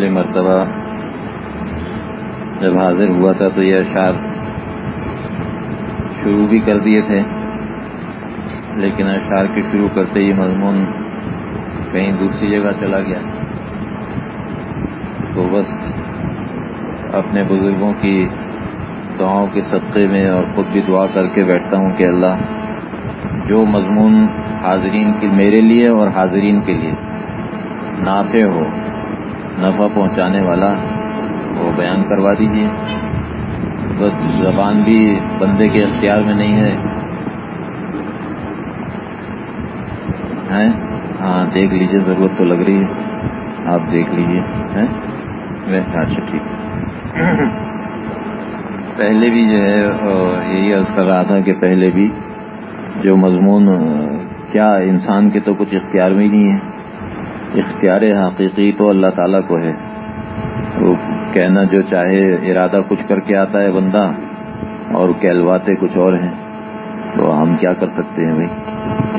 پچھلے مرتبہ جب حاضر ہوا تھا تو یہ اشعار شروع بھی کر دیے تھے، لیکن اشعار کے شروع کرتے ہی مضمون کہیں دوسری جگہ چلا گیا۔ تو بس اپنے بزرگوں کی دعاؤں کے صدقے میں اور خود بھی دعا کر کے بیٹھتا ہوں کہ اللہ جو مضمون حاضرین کے، میرے لیے اور حاضرین کے لیے نافع ہو۔ نفع پہنچانے والا وہ بیان کروا دیجیے بس زبان بھی بندے کے اختیار میں نہیں ہے۔ ہاں دیکھ لیجیے ضرورت تو لگ رہی ہے۔ آپ دیکھ لیجیے اچھا ٹھیک۔ پہلے بھی جو ہے یہی عرض کر رہا تھا کہ پہلے بھی جو مضمون، کیا انسان کے تو کچھ اختیار میں ہی نہیں ہے۔ اختیار حقیقی تو اللہ تعالیٰ کو ہے۔ وہ کہنا جو چاہے، ارادہ کچھ کر کے آتا ہے بندہ اور کہلواتے کچھ اور ہیں۔ تو ہم کیا کر سکتے ہیں بھائی؟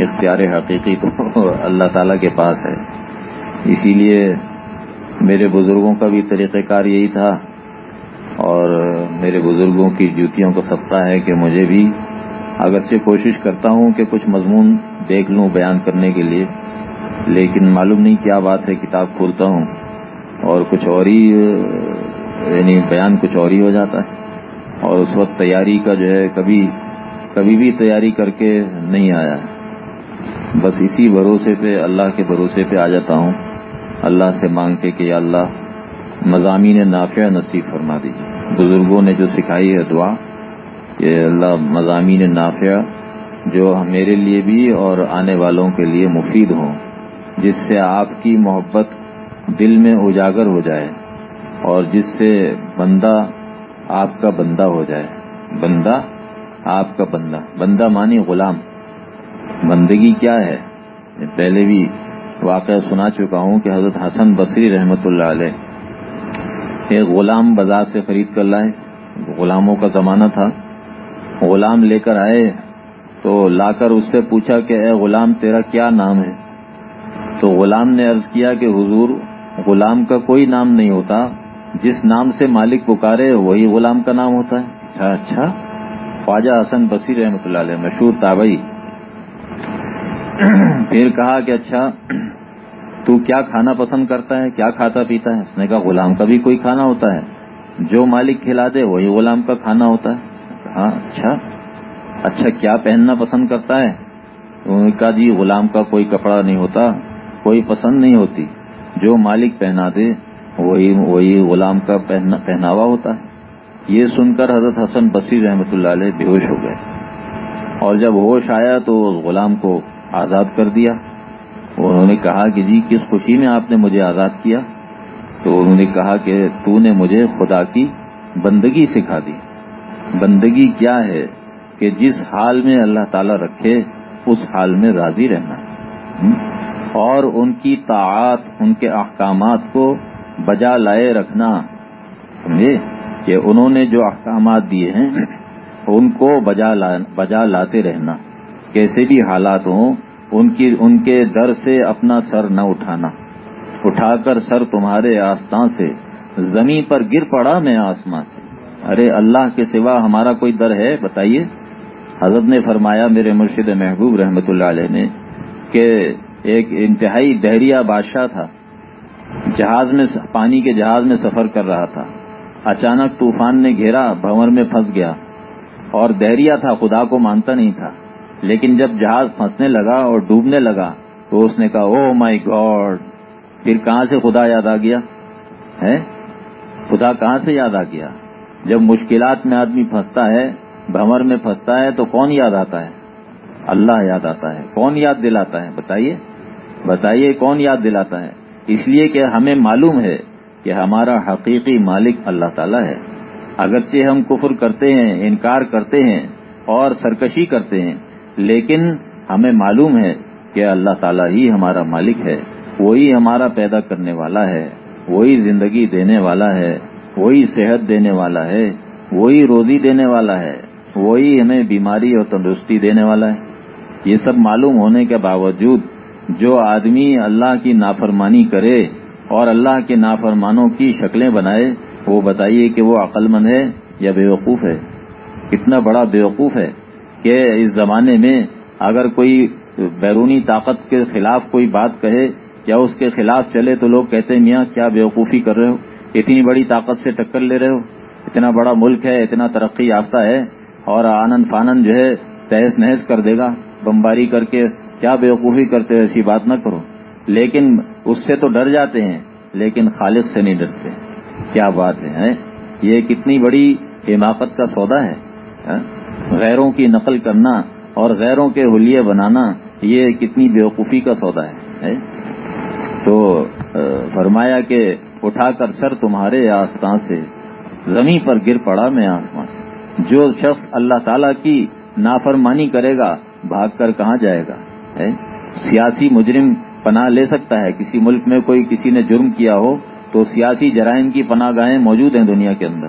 اختیار حقیقی تو اللہ تعالیٰ کے پاس ہے۔ اسی لیے میرے بزرگوں کا بھی طریقہ کار یہی تھا۔ اور میرے بزرگوں کی جوتیوں کو سبتا ہے کہ مجھے بھی اگرچہ کوشش کرتا ہوں کہ کچھ مضمون دیکھ لوں بیان کرنے کے لیے۔ لیکن معلوم نہیں کیا بات ہے، کتاب کھولتا ہوں اور کچھ اور ہی یعنی بیان کچھ اور ہی ہو جاتا ہے۔ اور اس وقت تیاری کا جو ہے، کبھی کبھی بھی تیاری کر کے نہیں آیا۔ بس اسی بھروسے پہ، اللہ کے بھروسے پہ آ جاتا ہوں۔ اللہ سے مانگ کے کہ اللہ، مضامین نافع نصیب فرما دیجیے۔ بزرگوں نے جو سکھائی ہے دعا کہ اللہ مضامین نافع جو میرے لیے بھی اور آنے والوں کے لیے مفید ہوں۔ جس سے آپ کی محبت دل میں اجاگر ہو جائے اور جس سے بندہ آپ کا بندہ ہو جائے۔ بندہ آپ کا بندہ۔ بندہ مانی غلام۔ بندگی کیا ہے؟ پہلے بھی واقعہ سنا چکا ہوں کہ حضرت حسن بصری رحمت اللہ علیہ ایک غلام بازار سے خرید کر لائے۔ غلاموں کا زمانہ تھا۔ غلام لے کر آئے تو لا کر اس سے پوچھا کہ اے غلام، تیرا کیا نام ہے؟ تو غلام نے عرض کیا کہ حضور، غلام کا کوئی نام نہیں ہوتا۔ جس نام سے مالک پکارے، وہی غلام کا نام ہوتا ہے۔ اچھا اچھا۔ خواجہ حسن بصیر رحمۃ اللہ علیہ، مشہور تابئی پھر کہا کہ اچھا تو کیا کھانا پسند کرتا ہے؟ کیا کھاتا پیتا ہے؟ اس نے کہا، غلام کا بھی کوئی کھانا ہوتا ہے۔ جو مالک کھلا دے، وہی غلام کا کھانا ہوتا ہے۔ کہا اچھا۔ اچھا کیا پہننا پسند کرتا ہے؟ انہوں نے کہا جی غلام کا کوئی کپڑا نہیں ہوتا۔ کوئی پسند نہیں ہوتی۔ جو مالک پہنا دے، وہی وہی غلام کا پہناوا ہوتا ہے۔ یہ سن کر حضرت حسن بصیر رحمۃ اللہ علیہ بے ہوش ہو گئے۔ اور جب ہوش آیا تو اس غلام کو آزاد کر دیا۔ انہوں نے کہا کہ جی کس خوشی میں آپ نے مجھے آزاد کیا؟ تو انہوں نے کہا کہ تو نے مجھے خدا کی بندگی سکھا دی۔ بندگی کیا ہے کہ جس حال میں اللہ تعالی رکھے، اس حال میں راضی رہنا۔ اور ان کی طاعت ان کے احکامات کو بجا لائے رکھنا۔ سمجھے؟ کہ انہوں نے جو احکامات دیے ہیں، ان کو بجا بجا لاتے رہنا۔ کیسے بھی حالات ہوں، ان کی، ان کے در سے اپنا سر نہ اٹھانا۔ اٹھا کر سر تمہارے آستان سے، زمین پر گر پڑا میں آسمان سے۔ ارے اللہ کے سوا ہمارا کوئی در ہے؟ بتائیے۔ حضرت نے فرمایا میرے مرشد محبوب رحمت اللہ علیہ نے کہ ایک انتہائی دہریا بادشاہ تھا۔ جہاز میں پانی کے جہاز میں سفر کر رہا تھا۔ اچانک طوفان نے گھیرا، بھنور میں پھنس گیا۔ اور دہریا تھا، خدا کو مانتا نہیں تھا۔ لیکن جب جہاز پھنسنے لگا اور ڈوبنے لگا، تو اس نے کہا او مائی گاڈ پھر کہاں سے خدا یاد آ گیا؟ ہے خدا کہاں سے یاد آ گیا؟ جب مشکلات میں آدمی پھنستا ہے بھمر میں پھنستا ہے، تو کون یاد آتا ہے؟ اللہ یاد آتا ہے، کون یاد دلاتا ہے؟ بتائیے۔ بتائیے کون یاد دلاتا ہے؟ اس لیے کہ ہمیں معلوم ہے کہ ہمارا حقیقی مالک اللہ تعالیٰ ہے۔ اگرچہ ہم کفر کرتے ہیں، انکار کرتے ہیں اور سرکشی کرتے ہیں، لیکن ہمیں معلوم ہے کہ اللہ تعالیٰ ہی ہمارا مالک ہے۔ وہی ہمارا پیدا کرنے والا ہے، وہی زندگی دینے والا ہے، وہی صحت دینے والا ہے، وہی روزی دینے والا ہے، وہی ہمیں بیماری اور تندرستی دینے والا ہے۔ یہ سب معلوم ہونے کے باوجود جو آدمی اللہ کی نافرمانی کرے اور اللہ کے نافرمانوں کی شکلیں بنائے، وہ بتائیے کہ وہ عقل مند ہے یا بیوقوف ہے؟ کتنا بڑا بیوقوف ہے کہ اس زمانے میں اگر کوئی بیرونی طاقت کے خلاف کوئی بات کہے یا اس کے خلاف چلے تو لوگ کہتے ہیں، میاں کیا بیوقوفی کر رہے ہو؟ اتنی بڑی طاقت سے ٹکر لے رہے ہو؟ اتنا بڑا ملک ہے، اتنا ترقی یافتہ ہے اور آنند فانند جو ہے تہس نہس کر دے گا، بمباری کر کے کیا بیوقوفی کرتے ہو ایسی بات نہ کرو۔ لیکن اس سے تو ڈر جاتے ہیں، لیکن خالق سے نہیں ڈرتے۔ کیا بات ہے یہ کتنی بڑی حماقت کا سودا ہے غیروں کی نقل کرنا اور غیروں کے حلیے بنانا، یہ کتنی بیوقوفی کا سودا ہے تو فرمایا کہ اٹھا کر سر تمہارے آستان سے، زمین پر گر پڑا میں آسمان سے۔ جو شخص اللہ تعالی کی نافرمانی کرے گا، بھاگ کر کہاں جائے گا؟ سیاسی مجرم پناہ لے سکتا ہے۔ کسی ملک میں کوئی کسی نے جرم کیا ہو تو سیاسی جرائم کی پناہ گاہیں موجود ہیں دنیا کے اندر۔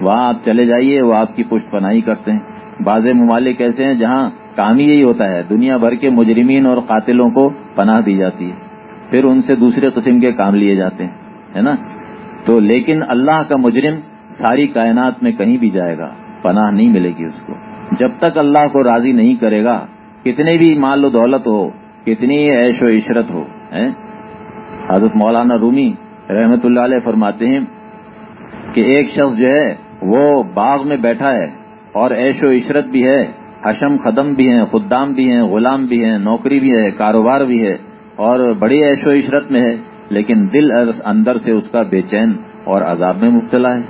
وہاں آپ چلے جائیے، وہ آپ کی پشت پناہی کرتے ہیں۔ بعض ممالک ایسے ہیں جہاں کام ہی یہی ہوتا ہے۔ دنیا بھر کے مجرمین اور قاتلوں کو پناہ دی جاتی ہے۔ پھر ان سے دوسرے قسم کے کام لیے جاتے ہیں، ہے نا؟ تو لیکن اللہ کا مجرم ساری کائنات میں کہیں بھی جائے گا، پناہ نہیں ملے گی اس کو۔ جب تک اللہ کو راضی نہیں کرے گا کتنے بھی مال و دولت ہو، کتنی عیش و عشرت ہو حضرت مولانا رومی رحمت اللہ علیہ فرماتے ہیں کہ ایک شخص جو ہے، وہ باغ میں بیٹھا ہے اور عیش و عشرت بھی ہے، حشم قدم بھی ہیں، خدام بھی ہیں، غلام بھی ہیں، نوکری بھی ہے، کاروبار بھی ہے اور بڑی عیش و عشرت میں ہے، لیکن دل اندر سے اس کا بے چین اور عذاب میں مبتلا ہے۔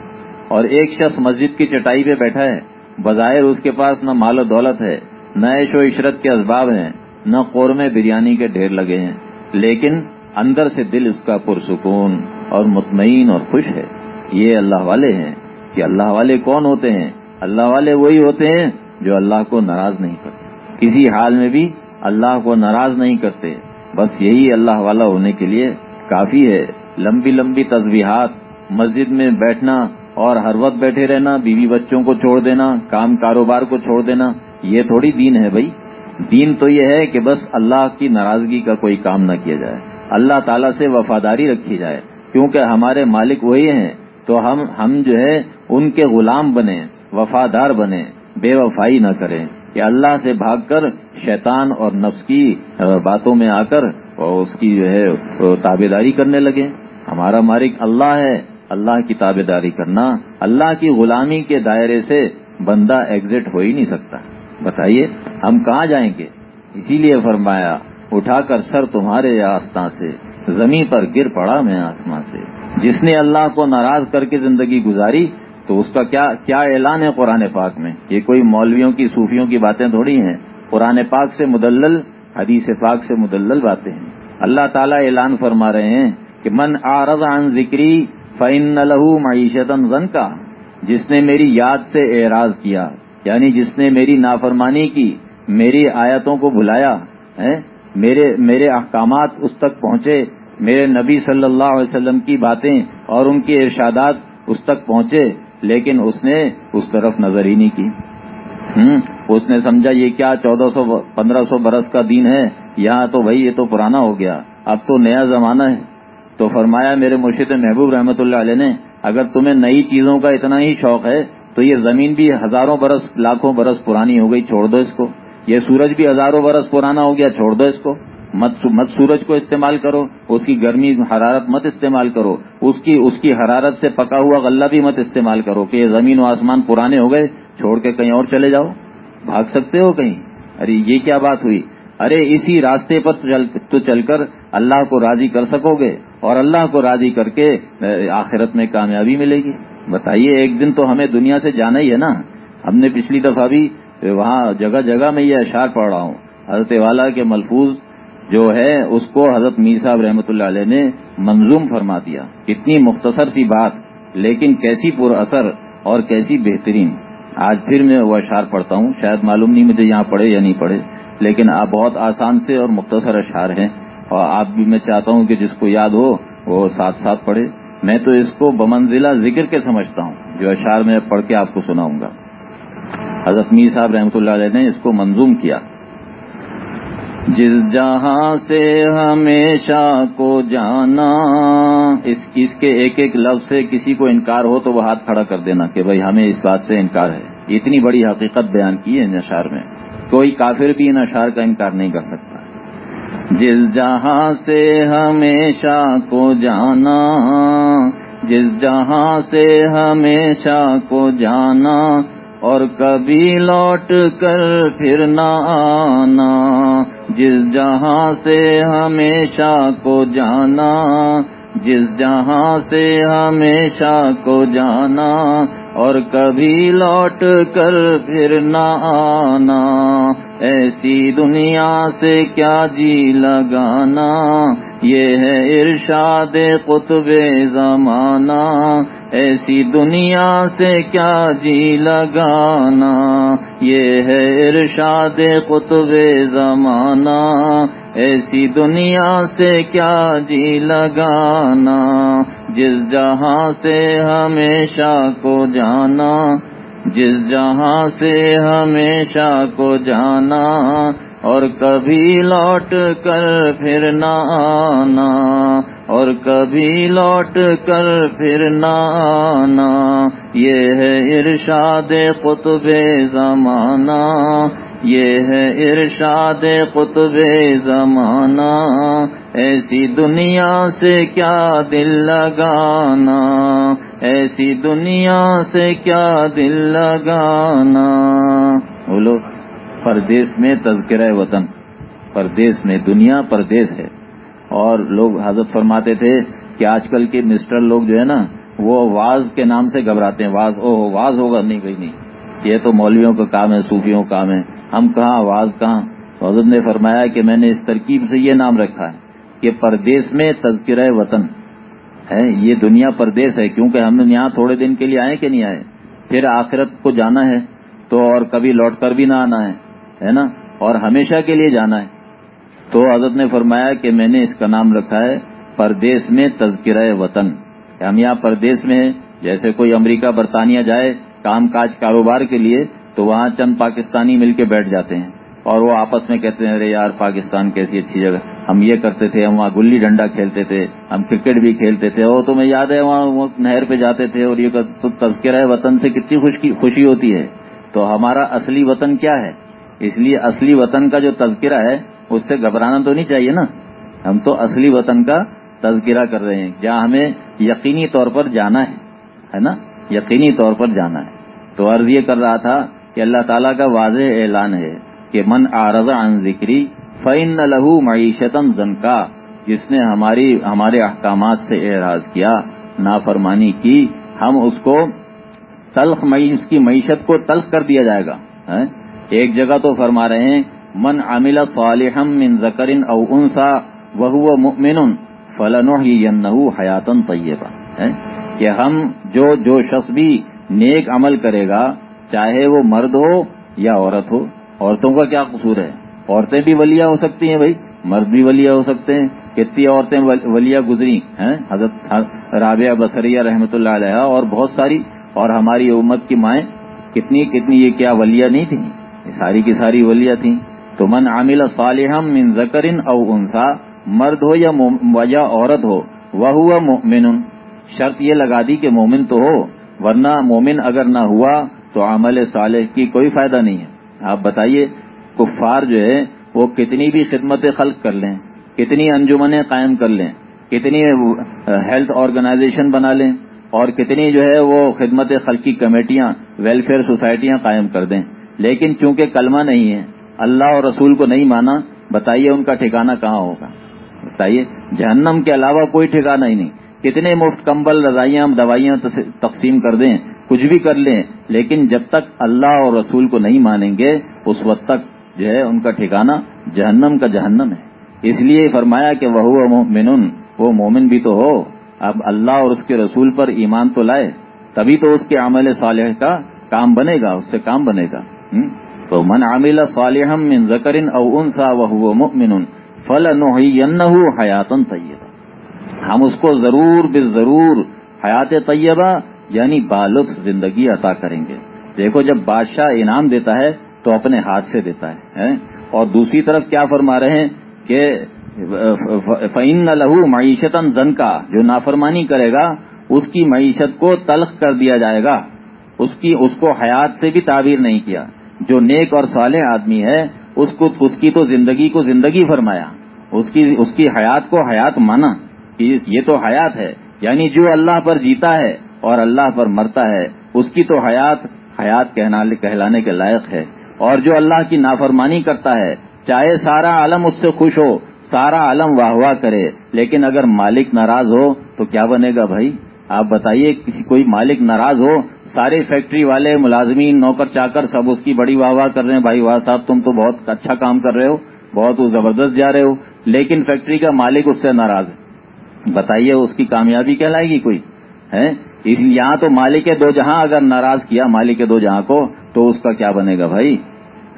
اور ایک شخص مسجد کی چٹائی پہ بیٹھا ہے، بظاہر اس کے پاس نہ مال و دولت ہے نہ عیش و عشرت کے اسباب ہیں، نہ قورمے بریانی کے ڈھیر لگے ہیں، لیکن اندر سے دل اس کا پرسکون اور مطمئن اور خوش ہے۔ یہ اللہ والے ہیں کہ اللہ والے کون ہوتے ہیں؟ اللہ والے وہی ہوتے ہیں جو اللہ کو ناراض نہیں کرتے۔ کسی حال میں بھی اللہ کو ناراض نہیں کرتے۔ بس یہی اللہ والا ہونے کے لیے کافی ہے۔ لمبی لمبی تصویرات مسجد میں بیٹھنا اور ہر وقت بیٹھے رہنا، بیوی بچوں کو چھوڑ دینا، کام کاروبار کو چھوڑ دینا یہ تھوڑی دین ہے بھائی۔ دین تو یہ ہے کہ بس اللہ کی ناراضگی کا کوئی کام نہ کیا جائے۔ اللہ تعالیٰ سے وفاداری رکھی جائے۔ کیونکہ ہمارے مالک وہی ہیں، تو ہم ہم جو ہے، ان کے غلام بنے وفادار بنے بے وفائی نہ کریں۔ کہ اللہ سے بھاگ کر شیطان اور نفس کی باتوں میں آ کر اور اس کی جو ہے تابے داری کرنے لگے ہمارا مالک اللہ ہے، اللہ کی تابے داری کرنا، اللہ کی غلامی کے دائرے سے بندہ ایگزٹ ہو ہی نہیں سکتا۔ بتائیے، ہم کہاں جائیں گے؟ اسی لیے فرمایا، اٹھا کر سر تمہارے آستان سے، زمین پر گر پڑا میں آسمان سے۔ جس نے اللہ کو ناراض کر کے زندگی گزاری، تو اس کا کیا کیا اعلان ہے قرآن پاک میں؟ یہ کوئی مولویوں کی، صوفیوں کی باتیں تھوڑی ہیں۔ قرآن پاک سے مدلل، حدیث پاک سے مدلل باتیں ہیں۔ اللہ تعالیٰ اعلان فرما رہے ہیں کہ، من آرز عن ذکری فن لہو معیشت زن کا جس نے میری یاد سے اعراض کیا یعنی جس نے میری نافرمانی کی، میری آیتوں کو بلایا میرے میرے احکامات اس تک پہنچے، میرے نبی صلی اللہ علیہ وسلم کی باتیں اور ان کے ارشادات اس تک پہنچے، لیکن اس نے اس طرف نظر ہی نہیں کی۔ اس نے سمجھا، یہ کیا چودہ سو، پندرہ سو برس کا دین ہے؟ یہاں تو بھائی یہ تو پرانا ہو گیا۔ اب تو نیا زمانہ ہے۔ تو فرمایا میرے مرشد محبوب رحمۃ اللہ علیہ نے، اگر تمہیں نئی چیزوں کا اتنا ہی شوق ہے تو یہ زمین بھی ہزاروں برس، لاکھوں برس پرانی ہو گئی، چھوڑ دو اس کو۔ یہ سورج بھی ہزاروں برس پرانا ہو گیا، چھوڑ دو اس کو۔ مت مت سورج کو استعمال کرو، اس کی گرمی، حرارت مت استعمال کرو۔ اس کی اس کی حرارت سے پکا ہوا غلہ بھی مت استعمال کرو کہ یہ زمین و آسمان پرانے ہو گئے، چھوڑ کے کہیں اور چلے جاؤ۔ بھاگ سکتے ہو کہیں؟ ارے، یہ کیا بات ہوئی؟ ارے، اسی راستے پر تو چل کر اللہ کو راضی کر سکو گے اور اللہ کو راضی کر کے، آخرت میں کامیابی ملے گی۔ بتائیے، ایک دن تو ہمیں دنیا سے جانا ہی ہے نا۔ ہم نے پچھلی دفعہ بھی وہاں جگہ جگہ میں یہ اشار پڑھ رہا ہوں۔ حضرت والا کے ملفوظ جو ہے، اس کو حضرت میر صاحب رحمۃ اللہ علیہ نے منظوم فرما دیا۔ کتنی مختصر سی بات، لیکن کیسی پر اثر اور کیسی بہترین۔ آج پھر میں وہ اشعار پڑھتا ہوں۔ شاید معلوم نہیں مجھے یہاں پڑھے یا نہیں پڑھے، لیکن آپ بہت آسان سے اور مختصر اشعار ہیں۔ اور آپ بھی، میں چاہتا ہوں کہ جس کو یاد ہو، وہ ساتھ ساتھ پڑھے۔ میں تو اس کو بمنزلہ ذکر کے سمجھتا ہوں، جو اشعار میں پڑھ کے آپ کو سناؤں گا۔ حضرت میر صاحب رحمۃ اللہ علیہ نے اس کو منظوم کیا۔ جس جہاں سے ہمیشہ کو جانا، اس اس کے ایک ایک لفظ سے کسی کو انکار ہو تو وہ ہاتھ کھڑا کر دینا کہ بھائی ہمیں اس بات سے انکار ہے۔ اتنی بڑی حقیقت بیان کی ہے ان اشار میں۔ کوئی کافر بھی ان اشار کا انکار نہیں کر سکتا۔ جس جہاں سے ہمیشہ کو جانا، جس جہاں سے ہمیشہ کو جانا، اور کبھی لوٹ کر پھر نہ آنا۔ جس جہاں سے ہمیشہ کو جانا، جس جہاں سے ہمیشہ کو جانا، اور کبھی لوٹ کر پھر نہ آنا۔ ایسی دنیا سے کیا جی لگانا؟ یہ ہے ارشاد قطب زمانہ۔ ایسی دنیا سے کیا جی لگانا؟ یہ ہے ارشاد قطب زمانہ۔ ایسی دنیا سے کیا جی لگانا؟ جس جہاں سے ہمیشہ کو جانا۔ جس جہاں سے ہمیشہ کو جانا اور کبھی لوٹ کر پھر نہ آنا اور کبھی لوٹ کر پھر نہ آنا یہ ہے ارشاد قطب زمانہ یہ ہے ارشاد قطب زمانہ، ایسی دنیا سے کیا دل لگانا؟ ایسی دنیا سے کیا دل لگانا؟ بولو، پردیس میں تذکرہ وطن، پردیس میں دنیا پردیس ہے۔ اور لوگ حضرت فرماتے تھے کہ آج کل کے مسٹر لوگ جو ہے نا، وہ واز کے نام سے گھبراتے ہیں۔ واز او واز ہوگا، نہیں کہیں نہیں۔ یہ تو مولویوں کا کام ہے، صوفیوں کا کام ہے۔ ہم کہاں واز کہاں؟ حضرت نے فرمایا کہ میں نے اس ترکیب سے یہ نام رکھا ہے کہ پردیس میں تذکرہ وطن ہے۔ یہ دنیا پردیس ہے، کیونکہ ہم یہاں تھوڑے دن کے لیے آئے کہ نہیں آئے؟ پھر آخرت کو جانا ہے تو اور کبھی لوٹ کر بھی نہ آنا ہے ہے نا؟ اور ہمیشہ کے لیے جانا ہے۔ تو حضرت نے فرمایا کہ میں نے اس کا نام رکھا ہے پردیس میں تذکرہ وطن۔ ہم یہاں پردیس میں ہیں، جیسے کوئی امریکہ، برطانیہ جائے، کام کاج، کاروبار کے لیے تو وہاں چند پاکستانی مل کے بیٹھ جاتے ہیں اور وہ آپس میں کہتے ہیں، ارے یار، پاکستان کیسی اچھی جگہ۔ ہم یہ کرتے تھے، ہم وہاں گلی ڈنڈا کھیلتے تھے، ہم کرکٹ بھی کھیلتے تھے۔ اور تمہیں یاد ہے، وہاں وہ نہر پہ جاتے تھے اور یہ تذکرہ وطن سے کتنی خوشی ہوتی ہے۔ تو ہمارا اصلی وطن کیا ہے؟ اس لیے اصلی وطن کا جو تذکرہ ہے، اس سے گھبرانا تو نہیں چاہیے نا۔ ہم تو اصلی وطن کا تذکرہ کر رہے ہیں۔ جہاں ہمیں یقینی طور پر جانا ہے ہے نا؟ یقینی طور پر جانا ہے۔ تو عرض یہ کر رہا تھا کہ اللہ تعالیٰ کا واضح اعلان ہے کہ من آرز عن ذکری فعن لہو معیشتم زنکا جس نے ہماری، ہمارے احکامات سے اعراض کیا، نافرمانی کی، ہم اس کو تلخ اس کی معیشت کو تلخ کر دیا جائے گا ہاں؟ ایک جگہ تو فرما رہے ہیں، من عامل صالحم من ذکر او انسا وہ مؤمن فلن حیاتن طیبہ ہاں؟ کہ ہم جو جو شخص بھی نیک عمل کرے گا چاہے وہ مرد ہو یا عورت ہو، عورتوں کا کیا قصور ہے؟ عورتیں بھی ولیہ ہو سکتی ہیں بھائی۔ مرد بھی ولیہ ہو سکتے ہیں۔ کتنی عورتیں ولیہ گزری ہیں؟ حضرت رابعہ بصریہ رحمۃ اللہ علیہ اور بہت ساری۔ اور ہماری امت کی مائیں کتنی کتنی یہ کیا ولیہ نہیں تھیں؟ ساری کی ساری ولیہ تھیں۔ تو من عامل صالحم من ذکر او انسا مرد ہو یا وجہ عورت ہو وہ ہوا مومن شرط یہ لگا دی کہ مومن تو ہو، ورنہ مومن اگر نہ ہوا تو عمل صالح کی کوئی فائدہ نہیں ہے۔ آپ بتائیے، کفار جو ہے، وہ کتنی بھی خدمت خلق کر لیں، کتنی انجمنیں قائم کر لیں، کتنی ہیلتھ آرگنائزیشن بنا لیں، اور کتنی جو ہے وہ خدمت خلقی کمیٹیاں ویلفیئر سوسائٹیاں قائم کر دیں۔ لیکن چونکہ کلمہ نہیں ہے، اللہ اور رسول کو نہیں مانا، بتائیے ان کا ٹھکانہ کہاں ہوگا؟ بتائیے، جہنم کے علاوہ کوئی ٹھکانہ ہی نہیں۔ کتنے مفت کمبل رضائیاں، دوائیاں تقسیم کر دیں کچھ بھی کر لیں، لیکن جب تک اللہ اور رسول کو نہیں مانیں گے، اس وقت تک جو ہے ان کا ٹھکانہ جہنم کا جہنم ہے۔ اس لیے فرمایا کہ وہ مومن وہ مومن بھی تو ہو۔ اب اللہ اور اس کے رسول پر ایمان تو لائے، تبھی تو اس کے عمل صالح کا کام بنے گا، اس سے کام بنے گا۔ تو من عامل صالح من ذکر او انسا وہ مؤمن فل حیاتن طیبہ۔ ہم اس کو ضرور بے ضرور حیات طیبہ یعنی بالف زندگی عطا کریں گے۔ دیکھو، جب بادشاہ انعام دیتا ہے تو اپنے ہاتھ سے دیتا ہے اور دوسری طرف کیا فرما رہے ہیں کہ فعین لہو معیشت زن کا جو نافرمانی کرے گا، اس کی معیشت کو تلخ کر دیا جائے گا۔ اس کی، اس کو حیات سے بھی تعبیر نہیں کیا۔ جو نیک اور صالح آدمی ہے، اس کو، اس کی تو زندگی کو زندگی فرمایا۔ اس کی اس کی حیات کو حیات مانا۔ یہ تو حیات ہے یعنی جو اللہ پر جیتا ہے اور اللہ پر مرتا ہے، اس کی تو حیات حیات کہلانے کے لائق ہے۔ اور جو اللہ کی نافرمانی کرتا ہے، چاہے سارا عالم اس سے خوش ہو، سارا عالم واہ واہ کرے۔ لیکن اگر مالک ناراض ہو، تو کیا بنے گا بھائی؟ آپ بتائیے کسی کوئی مالک ناراض ہو، سارے فیکٹری والے، ملازمین، نوکر چاکر سب اس کی بڑی واہ واہ کر رہے ہیں۔ بھائی واہ صاحب، تم تو بہت اچھا کام کر رہے ہو، بہت زبردست جا رہے ہو، لیکن فیکٹری کا مالک اس سے ناراض ہے۔ بتائیے، اس کی کامیابی کہلائے گی کوئی؟ ہے یہاں تو مالک دو جہاں، اگر ناراض کیا مالک دو جہاں کو، تو اس کا کیا بنے گا بھائی؟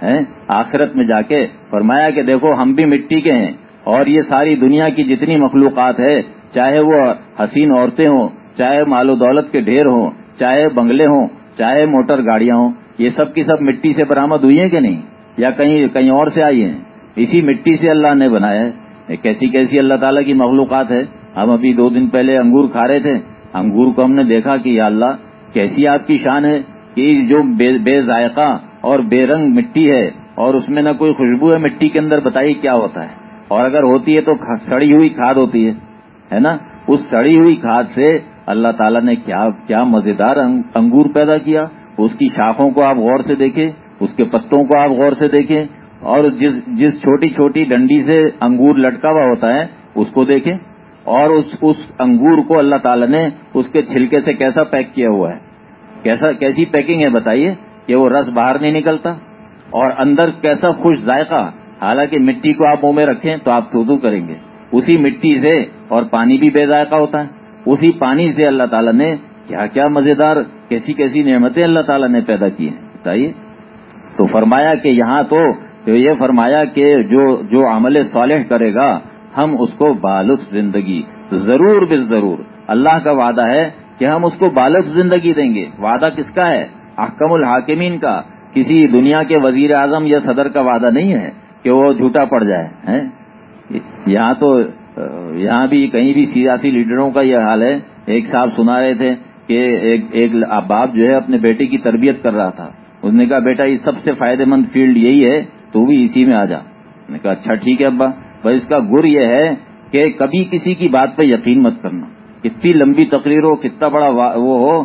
ہے آخرت میں جا کے فرمایا کہ دیکھو، ہم بھی مٹی کے ہیں اور یہ ساری دنیا کی جتنی مخلوقات ہے، چاہے وہ حسین عورتیں ہوں، چاہے مال و دولت کے ڈھیر ہوں، چاہے بنگلے ہوں، چاہے موٹر گاڑیاں ہوں، یہ سب کی سب مٹی سے برامد ہوئی ہیں کہ نہیں؟ یا کہیں کہیں اور سے آئی ہیں؟ اسی مٹی سے اللہ نے بنایا ہے۔ کیسی کیسی اللہ تعالیٰ کی مخلوقات ہے؟ ہم ابھی دو دن پہلے انگور کھا رہے تھے۔ انگور کو ہم نے دیکھا کہ یا اللہ کیسی آپ کی شان ہے کہ جو بے ذائقہ اور بے رنگ مٹی ہے اور اس میں نہ کوئی خوشبو ہے مٹی کے اندر بتائیے کیا ہوتا ہے؟ اور اگر ہوتی ہے تو سڑی ہوئی کھاد ہوتی ہے ہے نا؟ اس سڑی ہوئی کھاد سے اللہ تعالیٰ نے کیا کیا مزیدار انگور پیدا کیا؟ اس کی شاخوں کو آپ غور سے دیکھیں، اس کے پتوں کو آپ غور سے دیکھیں، اور جس جس چھوٹی چھوٹی ڈنڈی سے انگور لٹکا ہوا ہوتا ہے، اس کو دیکھیں۔ اور اس اس انگور کو اللہ تعالیٰ نے اس کے چھلکے سے کیسا پیک کیا ہوا ہے؟ کیسا، کیسی پیکنگ ہے بتائیے کہ وہ رس باہر نہیں نکلتا؟ اور اندر کیسا خوش ذائقہ؟ حالانکہ مٹی کو آپ منہ میں رکھیں تو آپ تو کریں گے۔ اسی مٹی سے اور پانی بھی بے ذائقہ ہوتا ہے۔ اسی پانی سے اللہ تعالیٰ نے کیا کیا مزیدار کیسی کیسی نعمتیں اللہ تعالیٰ نے پیدا کی ہیں؟ بتائیے۔ تو فرمایا کہ یہاں تو یہ فرمایا کہ جو جو عمل صالح کرے گا ہم اس کو بالف زندگی، ضرور بال ضرور۔ اللہ کا وعدہ ہے کہ ہم اس کو بالف زندگی دیں گے۔ وعدہ کس کا ہے؟ احکم الحاکمین کا۔ کسی دنیا کے وزیر اعظم یا صدر کا وعدہ نہیں ہے کہ وہ جھوٹا پڑ جائے یہاں تو، یہاں بھی کہیں بھی سیاسی لیڈروں کا یہ حال ہے۔ ایک صاحب سنا رہے تھے کہ ایک ایک باپ جو ہے اپنے بیٹے کی تربیت کر رہا تھا۔ اس نے کہا، بیٹا، یہ سب سے فائدے مند فیلڈ یہی ہے، تو بھی اسی میں آ جا۔ نے کہا اچھا ٹھیک ہے، ابا۔ بس اس کا گر یہ ہے کہ کبھی کسی کی بات پہ یقین مت کرنا۔ کتنی لمبی تقریر ہو، کتنا بڑا وہ ہو،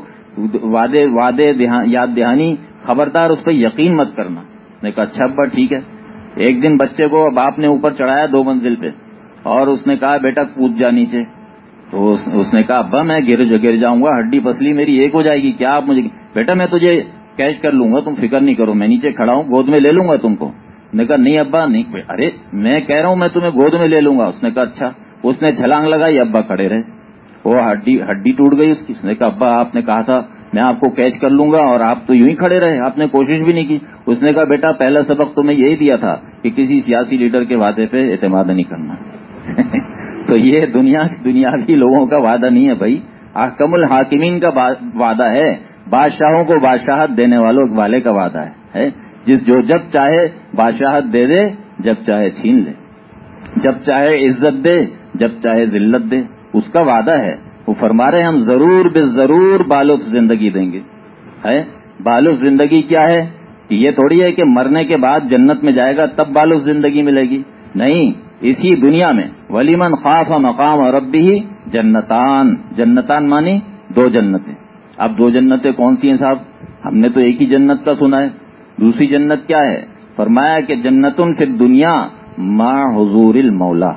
وعدے وعدے یاد دہانی، خبردار اس پہ یقین مت کرنا۔ نے کہا اچھا ابا ٹھیک ہے۔ ایک دن بچے کو باپ نے اوپر چڑھایا دو منزل پہ، اور اس نے کہا، بیٹا، کود جا نیچے۔ تو اس نے کہا، ابا، میں گر گر جاؤں گا، ہڈی پسلی میری ایک ہو جائے گی، کیا آپ مجھے، بیٹا، میں تجھے کیچ کر لوں گا، تم فکر نہیں کرو، میں نیچے کھڑا ہوں، گود میں لے لوں گا تم کو۔ نے کہا، نہیں ابا، نہیں. ارے، میں کہہ رہا ہوں، میں تمہیں گود میں لے لوں گا. اس نے کہا اچھا. اس نے چھلانگ لگائی، ابا کھڑے رہے۔ وہ ہڈی ہڈی ٹوٹ گئی اس کی۔ اس نے کہا، ابا، آپ نے کہا تھا، میں آپ کو کیچ کر لوں گا اور آپ تو یوں ہی کھڑے رہے، آپ نے کوشش بھی نہیں کی۔ اس نے کہا، بیٹا، پہلا سبق تمہیں یہی دیا تھا کہ کسی سیاسی لیڈر کے وعدے پہ اعتماد نہیں کرنا۔ تو یہ دنیا، دنیاوی لوگوں کا وعدہ نہیں ہے بھائی۔ احکم الحاکمین کا وعدہ ہے، بادشاہوں کو بادشاہت دینے والوں والے کا وعدہ ہے؟ جس جو جب چاہے بادشاہت دے دے، جب چاہے چھین لے۔ جب چاہے عزت دے، جب چاہے ذلت دے۔ اس کا وعدہ ہے۔ وہ فرما رہے ہم ضرور بے ضرور بالف زندگی دیں گے۔ ہے؟ بالف زندگی کیا ہے؟ یہ تھوڑی ہے کہ مرنے کے بعد جنت میں جائے گا، تب بالف زندگی ملے گی۔ نہیں، اسی دنیا میں۔ ولیمن خاف مقام اور اب بھی جنتان۔ جنتان مانی دو جنتیں۔ اب دو جنتیں کون سی ہیں صاحب؟ ہم نے تو ایک ہی جنت کا سنا ہے۔ دوسری جنت کیا ہے؟ فرمایا کہ جنتن پھر دنیا ما حضور المولا۔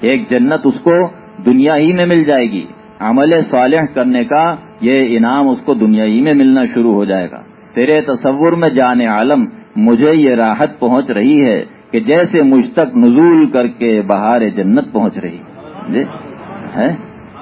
ایک جنت اس کو دنیا ہی میں مل جائے گی۔ عمل صالح کرنے کا یہ انعام اس کو دنیا ہی میں ملنا شروع ہو جائے گا۔ تیرے تصور میں جانے عالم مجھے یہ راحت پہنچ رہی ہے کہ جیسے مجھ تک نزول کر کے بہار جنت پہنچ رہی۔ جی؟ ہے؟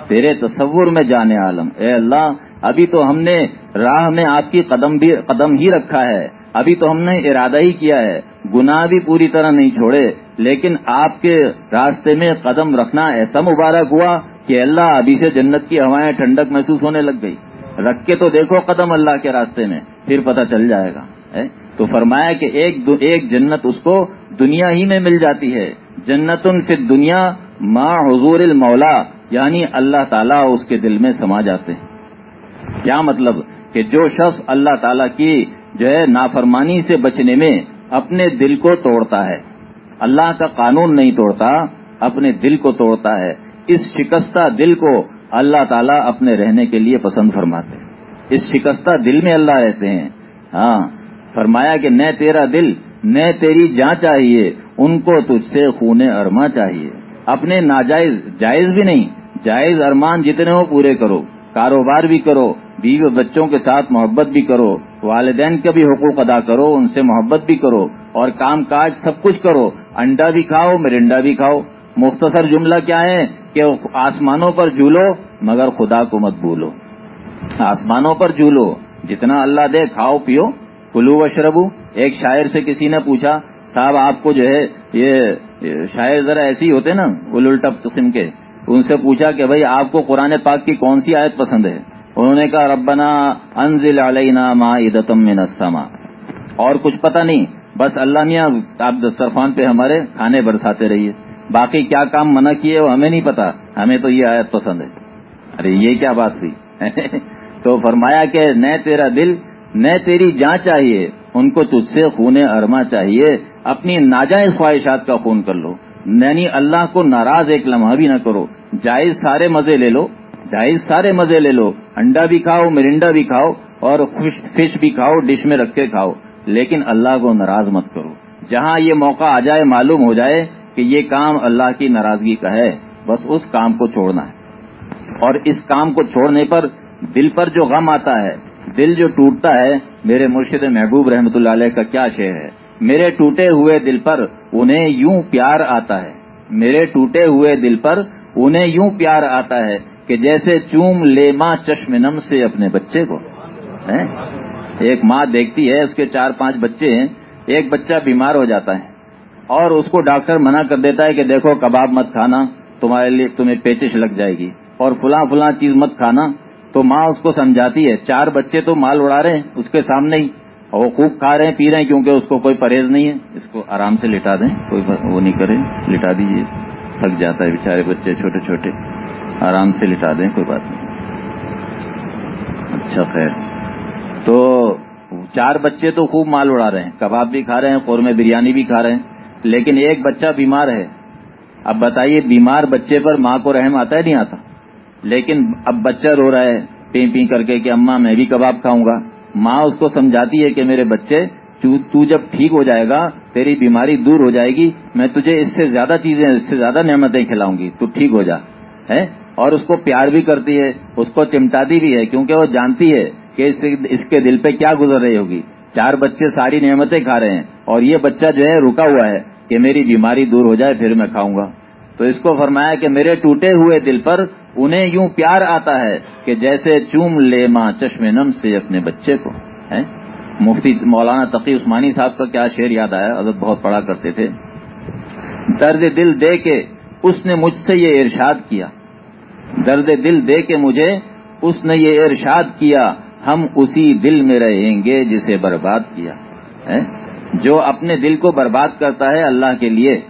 تیرے تصور میں جانے عالم۔ اے اللہ، ابھی تو ہم نے راہ میں آپ کی قدم بھی قدم ہی رکھا ہے۔ ابھی تو ہم نے ارادہ ہی کیا ہے، گناہ بھی پوری طرح نہیں چھوڑے، لیکن آپ کے راستے میں قدم رکھنا ایسا مبارک ہوا کہ اللہ ابھی سے جنت کی ہوائیں ٹھنڈک محسوس ہونے لگ گئی۔ رکھ کے تو دیکھو قدم اللہ کے راستے میں، پھر پتہ چل جائے گا تو فرمایا کہ ایک ایک جنت اس کو دنیا ہی میں مل جاتی ہے۔ جنت ان فی دنیا ماں حضور المولا یعنی اللہ تعالیٰ اس کے دل میں سما جاتے ہیں۔ کیا مطلب؟ کہ جو شخص اللہ تعالیٰ کی جو ہے نافرمانی سے بچنے میں اپنے دل کو توڑتا ہے۔ اللہ کا قانون نہیں توڑتا، اپنے دل کو توڑتا ہے۔ اس شکستہ دل کو اللہ تعالیٰ اپنے رہنے کے لیے پسند فرماتے اس شکستہ دل میں اللہ رہتے ہیں۔ ہاں فرمایا کہ نہ تیرا دل، نہ تیری جاں چاہیے، ان کو تجھ سے خون ارما چاہیے۔ اپنے ناجائز، جائز بھی نہیں، جائز ارمان جتنے ہو پورے کرو، کاروبار بھی کرو بیوی بچوں کے ساتھ محبت بھی کرو، والدین کا بھی حقوق ادا کرو، ان سے محبت بھی کرو اور کام کاج سب کچھ کرو۔ انڈا بھی کھاؤ، مرنڈا بھی کھاؤ۔ مختصر جملہ کیا ہے کہ آسمانوں پر جھولو مگر خدا کو مت بھولو۔ آسمانوں پر جھولو، جتنا اللہ دے کھاؤ پیو۔ کلو و شربو ایک شاعر سے کسی نے پوچھا، صاحب آپ کو جو ہے یہ شاعر ذرا ایسے ہی ہوتے نا، الٹا قسم کے۔ ان سے پوچھا کہ بھائی آپ کو قرآن پاک کی کون سی آیت پسند ہے؟ انہوں نے کہا، ربنا انزل علینا ما عیدتم من السما. اور کچھ پتہ نہیں، بس اللہ میاں، آپ دسترخوان پہ ہمارے کھانے برساتے رہیے۔ باقی کیا کام منع کیے وہ ہمیں نہیں پتا ہمیں تو یہ آیت پسند ہے۔ ارے، یہ کیا بات ہوئی؟ تو فرمایا کہ نہ تیرا دل نہ تیری جان چاہیے، ان کو تجھ سے خون ارما چاہیے۔ اپنی ناجائز خواہشات کا خون کر لو۔ یعنی اللہ کو ناراض ایک لمحہ بھی نہ کرو۔ جائز سارے مزے لے لو۔ جائز سارے مزے لے لو۔ انڈا بھی کھاؤ، مرنڈا بھی کھاؤ اور فش بھی کھاؤ، ڈش میں رکھ کے کھاؤ۔ لیکن اللہ کو ناراض مت کرو۔ جہاں یہ موقع آ جائے، معلوم ہو جائے کہ یہ کام اللہ کی ناراضگی کا ہے۔ بس اس کام کو چھوڑنا ہے۔ اور اس کام کو چھوڑنے پر دل پر جو غم آتا ہے، دل جو ٹوٹتا ہے، میرے مرشد محبوب رحمت اللہ علیہ کا کیا شعر ہے؟ میرے ٹوٹے ہوئے دل پر انہیں یوں پیار آتا ہے۔ میرے ٹوٹے ہوئے دل پر انہیں یوں پیار آتا ہے۔ کہ جیسے چوم لے ماں چشم نم سے اپنے بچے کو ایک ماں دیکھتی ہے، اس کے چار پانچ بچے ہیں، ایک بچہ بیمار ہو جاتا ہے اور اس کو ڈاکٹر منع کر دیتا ہے کہ دیکھو کباب مت کھانا، تمہارے لیے تمہیں پیچش لگ جائے گی اور فلاں فلاں چیز مت کھانا۔ تو ماں اس کو سمجھاتی ہے، چار بچے تو مال اڑا رہے ہیں، اس کے سامنے ہی۔ اور وہ خوب کھا رہے ہیں، پی رہے ہیں، کیونکہ اس کو کوئی پرہیز نہیں ہے۔ اس کو آرام سے لٹا دیں، کوئی وہ نہیں کرے، لٹا دیجیے تھک جاتا ہے بےچارے بچے، چھوٹے چھوٹے۔ آرام سے لٹا دیں، کوئی بات نہیں۔ اچھا خیر۔ تو چار بچے تو خوب مال اڑا رہے ہیں۔ کباب بھی کھا رہے ہیں، قورمے بریانی بھی کھا رہے ہیں۔ لیکن ایک بچہ بیمار ہے۔ اب بتائیے، بیمار بچے پر ماں کو رحم آتا ہے؟ نہیں آتا۔ لیکن اب بچہ رو رہا ہے پی پی کر کے کہ اماں، میں بھی کباب کھاؤں گا۔ ماں اس کو سمجھاتی ہے کہ میرے بچے تو جب ٹھیک ہو جائے گا، تیری بیماری دور ہو جائے گی، میں تجھے اس سے زیادہ چیزیں، اس سے زیادہ نعمتیں کھلاؤں گی، تو ٹھیک ہو جا۔ ہے؟ اور اس کو پیار بھی کرتی ہے، اس کو چمٹاتی بھی ہے، کیونکہ وہ جانتی ہے کہ اس کے دل پہ کیا گزر رہی ہوگی۔ چار بچے ساری نعمتیں کھا رہے ہیں، اور یہ بچہ جو ہے رکا ہوا ہے کہ میری بیماری دور ہو جائے، پھر میں کھاؤں گا۔ تو اس کو فرمایا کہ میرے ٹوٹے ہوئے دل پر انہیں یوں پیار آتا ہے کہ جیسے چوم لے ماں چشم نم سے اپنے بچے کو۔ مفتی مولانا تقی عثمانی صاحب کا کیا شعر یاد آیا؟ حضرت بہت پڑھا کرتے تھے۔ درد دل دے کے اس نے مجھ سے یہ ارشاد کیا۔ درد دل دے کے مجھے، اس نے یہ ارشاد کیا، ہم اسی دل میں رہیں گے جسے برباد کیا۔ جو اپنے دل کو برباد کرتا ہے اللہ کے لیے،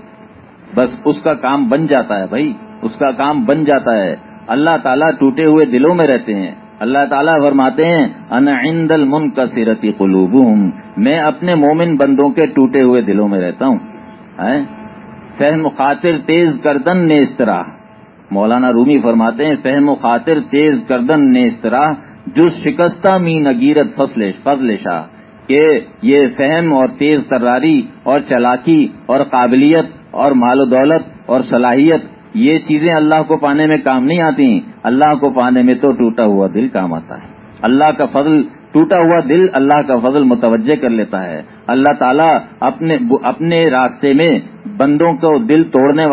بس اس کا کام بن جاتا ہے بھائی، اس کا کام بن جاتا ہے۔ اللہ تعالیٰ ٹوٹے ہوئے دلوں میں رہتے ہیں۔ اللہ تعالیٰ فرماتے ہیں ان عند المن کا سیرتی قلوب میں اپنے مومن بندوں کے ٹوٹے ہوئے دلوں میں رہتا ہوں۔ فہم خاطر تیز کردن نے اس طرح مولانا رومی فرماتے ہیں، فہم و خاطر تیز کردن نے اس طرح جو شکستہ می نگیرت فضل شاہ کہ یہ فہم اور تیز تراری اور چلاکی اور قابلیت اور مال و دولت اور صلاحیت، یہ چیزیں اللہ کو پانے میں کام نہیں آتی اللہ کو پانے میں تو ٹوٹا ہوا دل کام آتا ہے۔ اللہ کا فضل، ٹوٹا ہوا دل اللہ کا فضل متوجہ کر لیتا ہے۔ اللہ تعالیٰ اپنے اپنے راستے میں بندوں کو دل توڑنے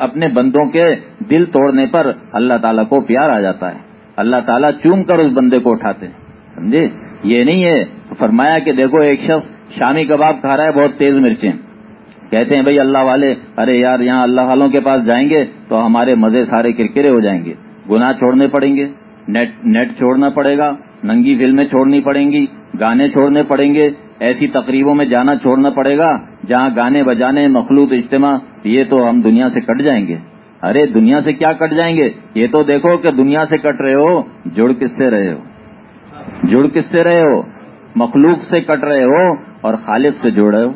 اپنے بندوں کے دل توڑنے پر اللہ تعالیٰ کو پیار آ جاتا ہے۔ اللہ تعالیٰ چوم کر اس بندے کو اٹھاتے ہیں۔ سمجھے؟ یہ نہیں ہے۔ فرمایا کہ دیکھو، ایک شخص شامی کباب کھا رہا ہے، بہت تیز مرچیں۔ کہتے ہیں بھائی اللہ والے، ارے یار، یہاں اللہ والوں کے پاس جائیں گے تو ہمارے مزے سارے کرکرے ہو جائیں گے۔ گناہ چھوڑنے پڑیں گے۔ نیٹ نیٹ چھوڑنا پڑے گا۔ ننگی فلمیں چھوڑنی پڑیں گی۔ گانے چھوڑنے پڑیں گے۔ ایسی تقریبوں میں جانا چھوڑنا پڑے گا جہاں گانے بجانے، مخلوط اجتماع، یہ تو ہم دنیا سے کٹ جائیں گے۔ ارے دنیا سے کیا کٹ جائیں گے؟ یہ تو دیکھو کہ دنیا سے کٹ رہے ہو، جڑ کس سے رہے ہو؟ جڑ کس سے رہے ہو؟ مخلوق سے کٹ رہے ہو اور خالق سے جڑ رہے ہو؟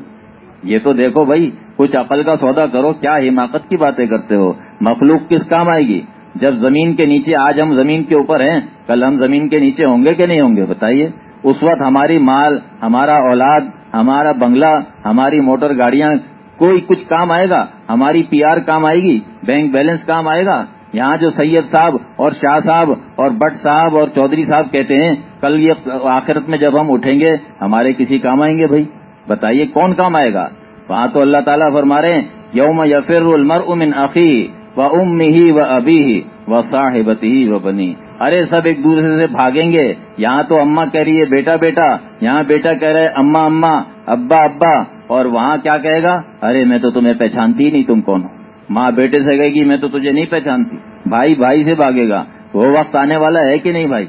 یہ تو دیکھو بھائی، کچھ عقل کا سودا کرو، کیا حماقت کی باتیں کرتے ہو؟ مخلوق کس کام آئے گی؟ جب زمین کے نیچے، آج ہم زمین کے اوپر ہیں، کل ہم زمین کے نیچے ہوں گے کہ نہیں ہوں گے؟ بتائیے۔ اس وقت ہماری مال، ہمارا اولاد، ہمارا بنگلہ، ہماری موٹر گاڑیاں کوئی کچھ کام آئے گا، ہماری پی آر کام آئے گی، بینک بیلنس کام آئے گا۔ یہاں جو سید صاحب اور شاہ صاحب اور بٹ صاحب اور چودھری صاحب کہتے ہیں، کل یہ آخرت میں جب ہم اٹھیں گے، ہمارے کسی کام آئیں گے بھائی؟ بتائیے کون کام آئے گا؟ وہاں تو اللہ تعالیٰ فرما رہے ہیں، یوم یفر المر امن عقی و ام ہی و ابھی ہی و صاحبتی ہی و بنی ارے سب ایک دوسرے سے بھاگیں گے۔ یہاں تو اما کہہ رہی ہے، بیٹا بیٹا۔ یہاں بیٹا کہہ رہے اما اما ابا ابا۔ اور وہاں کیا کہے گا؟ ارے میں تو تمہیں پہچانتی نہیں تم کون ہو۔ ماں بیٹے سے کہے گی، میں تو تجھے نہیں پہچانتی۔ بھائی بھائی سے بھاگے گا۔ وہ وقت آنے والا ہے کہ نہیں بھائی؟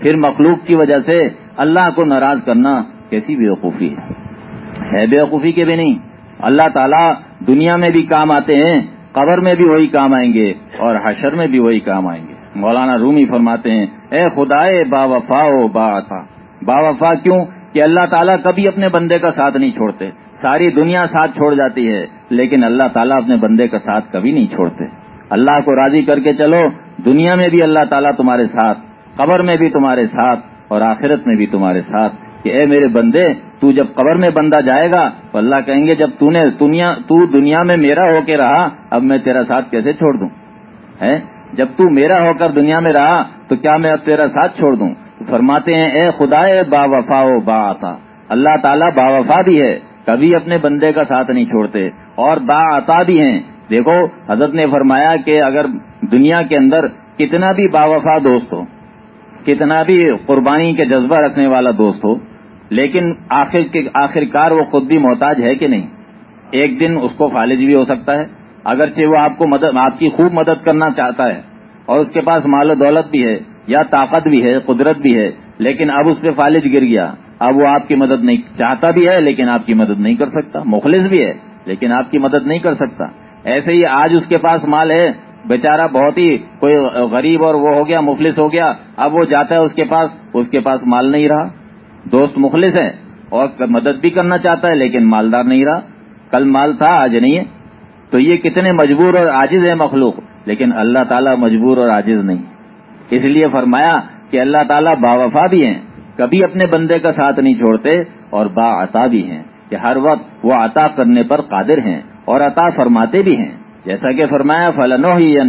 پھر مخلوق کی وجہ سے اللہ کو ناراض کرنا کیسی بیوقوفی ہے؟ ہے بیوقوفی کے بھی نہیں۔ اللہ تعالیٰ دنیا میں بھی کام آتے ہیں، قبر میں بھی وہی کام آئیں گے اور حشر میں بھی وہی کام آئیں گے۔ مولانا رومی فرماتے ہیں، اے خدا با وفا با عطا۔ با وفا کیوں؟ کہ اللہ تعالیٰ کبھی اپنے بندے کا ساتھ نہیں چھوڑتے۔ ساری دنیا ساتھ چھوڑ جاتی ہے، لیکن اللہ تعالیٰ اپنے بندے کا ساتھ کبھی نہیں چھوڑتے۔ اللہ کو راضی کر کے چلو، دنیا میں بھی اللہ تعالیٰ تمہارے ساتھ، قبر میں بھی تمہارے ساتھ، اور آخرت میں بھی تمہارے ساتھ کہ اے میرے بندے، تو جب قبر میں بندہ جائے گا، تو اللہ کہیں گے، جب تو نے دنیا، تو دنیا میں میرا ہو کے رہا، اب میں تیرا ساتھ کیسے چھوڑ دوں؟ ہے جب تو میرا ہو کر دنیا میں رہا، تو کیا میں اب تیرا ساتھ چھوڑ دوں؟ فرماتے ہیں، اے خدا با وفا با آتا اللہ تعالیٰ با وفا بھی ہے۔ کبھی اپنے بندے کا ساتھ نہیں چھوڑتے اور با عطا بھی ہیں۔ دیکھو، حضرت نے فرمایا کہ اگر دنیا کے اندر کتنا بھی با وفا دوست ہو، کتنا بھی قربانی کے جذبہ رکھنے والا دوست ہو، لیکن آخر کے آخر کار وہ خود بھی محتاج ہے کہ نہیں؟ ایک دن اس کو فالج بھی ہو سکتا ہے، اگرچہ وہ آپ کو مدد، آپ کی خوب مدد کرنا چاہتا ہے اور اس کے پاس مال و دولت بھی ہے یا طاقت بھی ہے، قدرت بھی ہے، لیکن اب اس پہ فالج گر گیا۔ اب وہ آپ کی مدد نہیں چاہتا بھی ہے لیکن آپ کی مدد نہیں کر سکتا، مخلص بھی ہے لیکن آپ کی مدد نہیں کر سکتا۔ ایسے ہی آج اس کے پاس مال ہے، بیچارہ بہت ہی کوئی غریب اور وہ ہو گیا مفلس ہو گیا، اب وہ جاتا ہے اس کے پاس، اس کے پاس مال نہیں رہا۔ دوست مخلص ہے اور مدد بھی کرنا چاہتا ہے لیکن مالدار نہیں رہا۔ کل مال تھا، آج نہیں ہے۔ تو یہ کتنے مجبور اور عاجز ہے مخلوق، لیکن اللہ تعالیٰ مجبور اور عاجز نہیں۔ اس لیے فرمایا کہ اللہ تعالیٰ با وفا بھی ہیں۔ کبھی اپنے بندے کا ساتھ نہیں چھوڑتے اور با عطا بھی ہیں کہ ہر وقت وہ عطا کرنے پر قادر ہیں اور عطا فرماتے بھی ہیں۔ جیسا کہ فرمایا فلنو ہی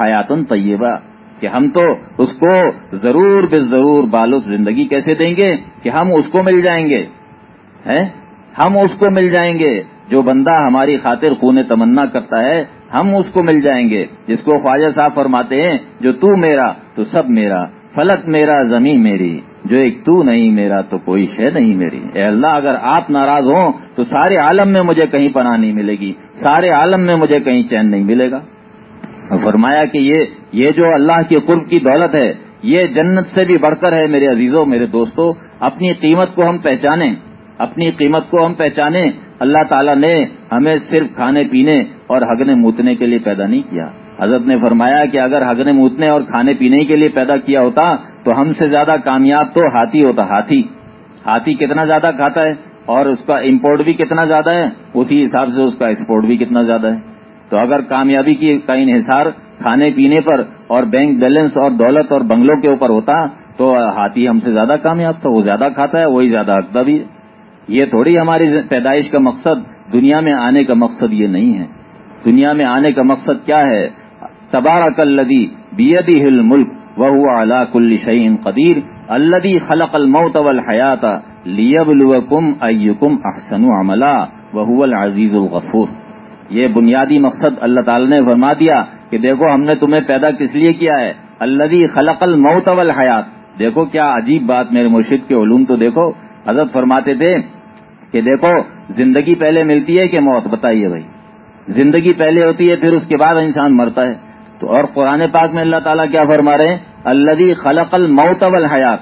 حیاتن طیبہ کہ ہم تو اس کو ضرور بے ضرور بالوس زندگی کیسے دیں گے؟ کہ ہم اس کو مل جائیں گے۔ ہم اس کو مل جائیں گے۔ جو بندہ ہماری خاطر خون تمنا کرتا ہے، ہم اس کو مل جائیں گے۔ جس کو خواجہ صاحب فرماتے ہیں، جو تو میرا، تو سب میرا، فلک میرا، زمین میری۔ جو ایک تو نہیں میرا تو کوئی شے نہیں میری۔ اے اللہ، اگر آپ ناراض ہوں تو سارے عالم میں مجھے کہیں پناہ نہیں ملے گی۔ سارے عالم میں مجھے کہیں چین نہیں ملے گا۔ فرمایا کہ یہ یہ جو اللہ کی قرب کی دولت ہے، یہ جنت سے بھی بڑھ کر ہے میرے عزیزوں، میرے دوستوں۔ اپنی قیمت کو ہم پہچانیں، اپنی قیمت کو ہم پہچانیں۔ اللہ تعالیٰ نے ہمیں صرف کھانے پینے اور ہگنے موتنے کے لیے پیدا نہیں کیا۔ حضرت نے فرمایا کہ اگر ہگنے موتنے اور کھانے پینے کے لیے پیدا کیا ہوتا تو ہم سے زیادہ کامیاب تو ہاتھی ہوتا ہاتھی۔ ہاتھی کتنا زیادہ کھاتا ہے اور اس کا امپورٹ بھی کتنا زیادہ ہے، اسی حساب سے اس کا ایکسپورٹ بھی کتنا زیادہ ہے۔ تو اگر کامیابی کی کا انحصار کھانے پینے پر اور بینک بیلنس اور دولت اور بنگلوں کے اوپر ہوتا، تو ہاتھی ہم سے زیادہ کامیاب تھا، وہ زیادہ کھاتا ہے، وہی زیادہ حقدہ بھی ہے۔ یہ تھوڑی ہماری پیدائش کا مقصد، دنیا میں آنے کا مقصد یہ نہیں ہے۔ دنیا میں آنے کا مقصد کیا ہے؟ تبارہ کلدی بیدی ہل ملک وہ اعلیٰ کل شعین قدیر الدی خلق الموت والحیات لیب الکم ایکم احسن عملہ وہ العزیز الغفور یہ بنیادی مقصد اللہ تعالی نے فرما دیا کہ دیکھو ہم نے تمہیں پیدا کس لیے کیا ہے؟ اللہ خلق الموت والحیات۔ دیکھو کیا عجیب بات میرے مرشد کے علوم تو دیکھو۔ حضرت فرماتے تھے کہ دیکھو، زندگی پہلے ملتی ہے کہ موت؟ بتائیے بھائی۔ زندگی پہلے ہوتی ہے، پھر اس کے بعد انسان مرتا ہے۔ تو اور قرآن پاک میں اللہ تعالیٰ کیا فرما رہے ہیں؟ اللہ خلق الموت والحیات.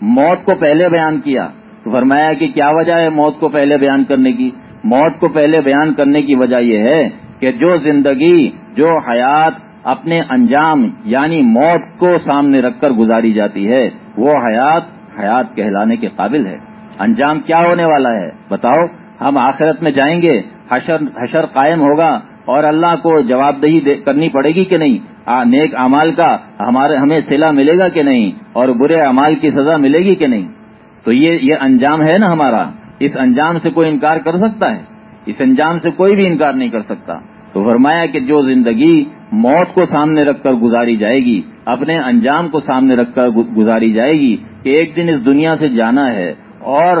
موت کو پہلے بیان کیا تو فرمایا کہ کیا وجہ ہے موت کو پہلے بیان کرنے کی؟ موت کو پہلے بیان کرنے کی وجہ یہ ہے کہ جو زندگی، جو حیات اپنے انجام یعنی موت کو سامنے رکھ کر گزاری جاتی ہے، وہ حیات حیات کہلانے کے قابل ہے۔ انجام کیا ہونے والا ہے؟ بتاؤ، ہم آخرت میں جائیں گے؟ حشر حشر قائم ہوگا؟ اور اللہ کو جواب دہی کرنی پڑے گی کہ نہیں؟ نیک امال کا ہمارے ہمیں سلا ملے گا کہ نہیں؟ اور برے امال کی سزا ملے گی کہ نہیں؟ تو یہ یہ انجام ہے نا ہمارا۔ اس انجام سے کوئی انکار کر سکتا ہے؟ اس انجام سے کوئی بھی انکار نہیں کر سکتا۔ تو فرمایا کہ جو زندگی موت کو سامنے رکھ کر گزاری جائے گی، اپنے انجام کو سامنے رکھ کر گزاری جائے گی، کہ ایک دن اس دنیا سے جانا ہے اور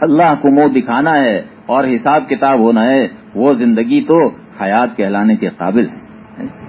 اللہ کو منہ دکھانا ہے اور حساب کتاب ہونا ہے، وہ زندگی تو حیات کہلانے کے قابل ہے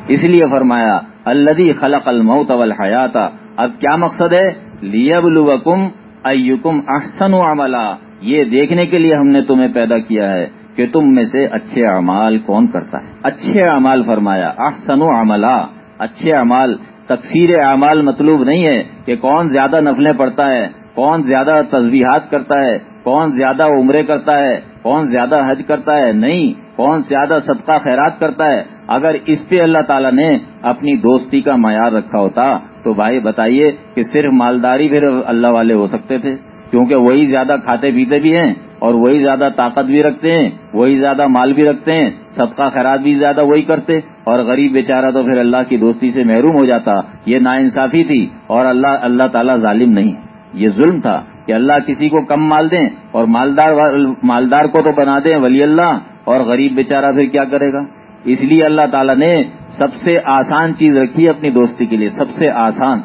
اس لیے فرمایا الدی خلق الموت والحیات، اب کیا مقصد ہے؟ لیبلوکم ایکم احسن عملا۔ یہ دیکھنے کے لیے ہم نے تمہیں پیدا کیا ہے کہ تم میں سے اچھے اعمال کون کرتا ہے۔ اچھے اعمال فرمایا، احسن عملا۔ اچھے اعمال، تکفیر اعمال مطلوب نہیں ہے کہ کون زیادہ نفلیں پڑتا ہے، کون زیادہ تصویحات کرتا ہے، کون زیادہ عمرے کرتا ہے، کون زیادہ حج کرتا ہے۔ نہیں کون زیادہ صدقہ خیرات کرتا ہے؟ اگر اس پہ اللہ تعالیٰ نے اپنی دوستی کا معیار رکھا ہوتا، تو بھائی بتائیے کہ صرف مالداری پھر اللہ والے ہو سکتے تھے؟ کیونکہ وہی زیادہ کھاتے پیتے بھی ہیں اور وہی زیادہ طاقت بھی رکھتے ہیں، وہی زیادہ مال بھی رکھتے ہیں، صدقہ خیرات بھی زیادہ وہی کرتے، اور غریب بیچارہ تو پھر اللہ کی دوستی سے محروم ہو جاتا۔ یہ نا انصافی تھی اور اللہ اللہ تعالیٰ ظالم نہیں۔ یہ ظلم تھا کہ اللہ کسی کو کم مال دیں اور مالدار مالدار کو تو بنا دیں ولی اللہ۔ اور غریب بیچارہ پھر کیا کرے گا؟ اس لیے اللہ تعالیٰ نے سب سے آسان چیز رکھی اپنی دوستی کے لیے، سب سے آسان۔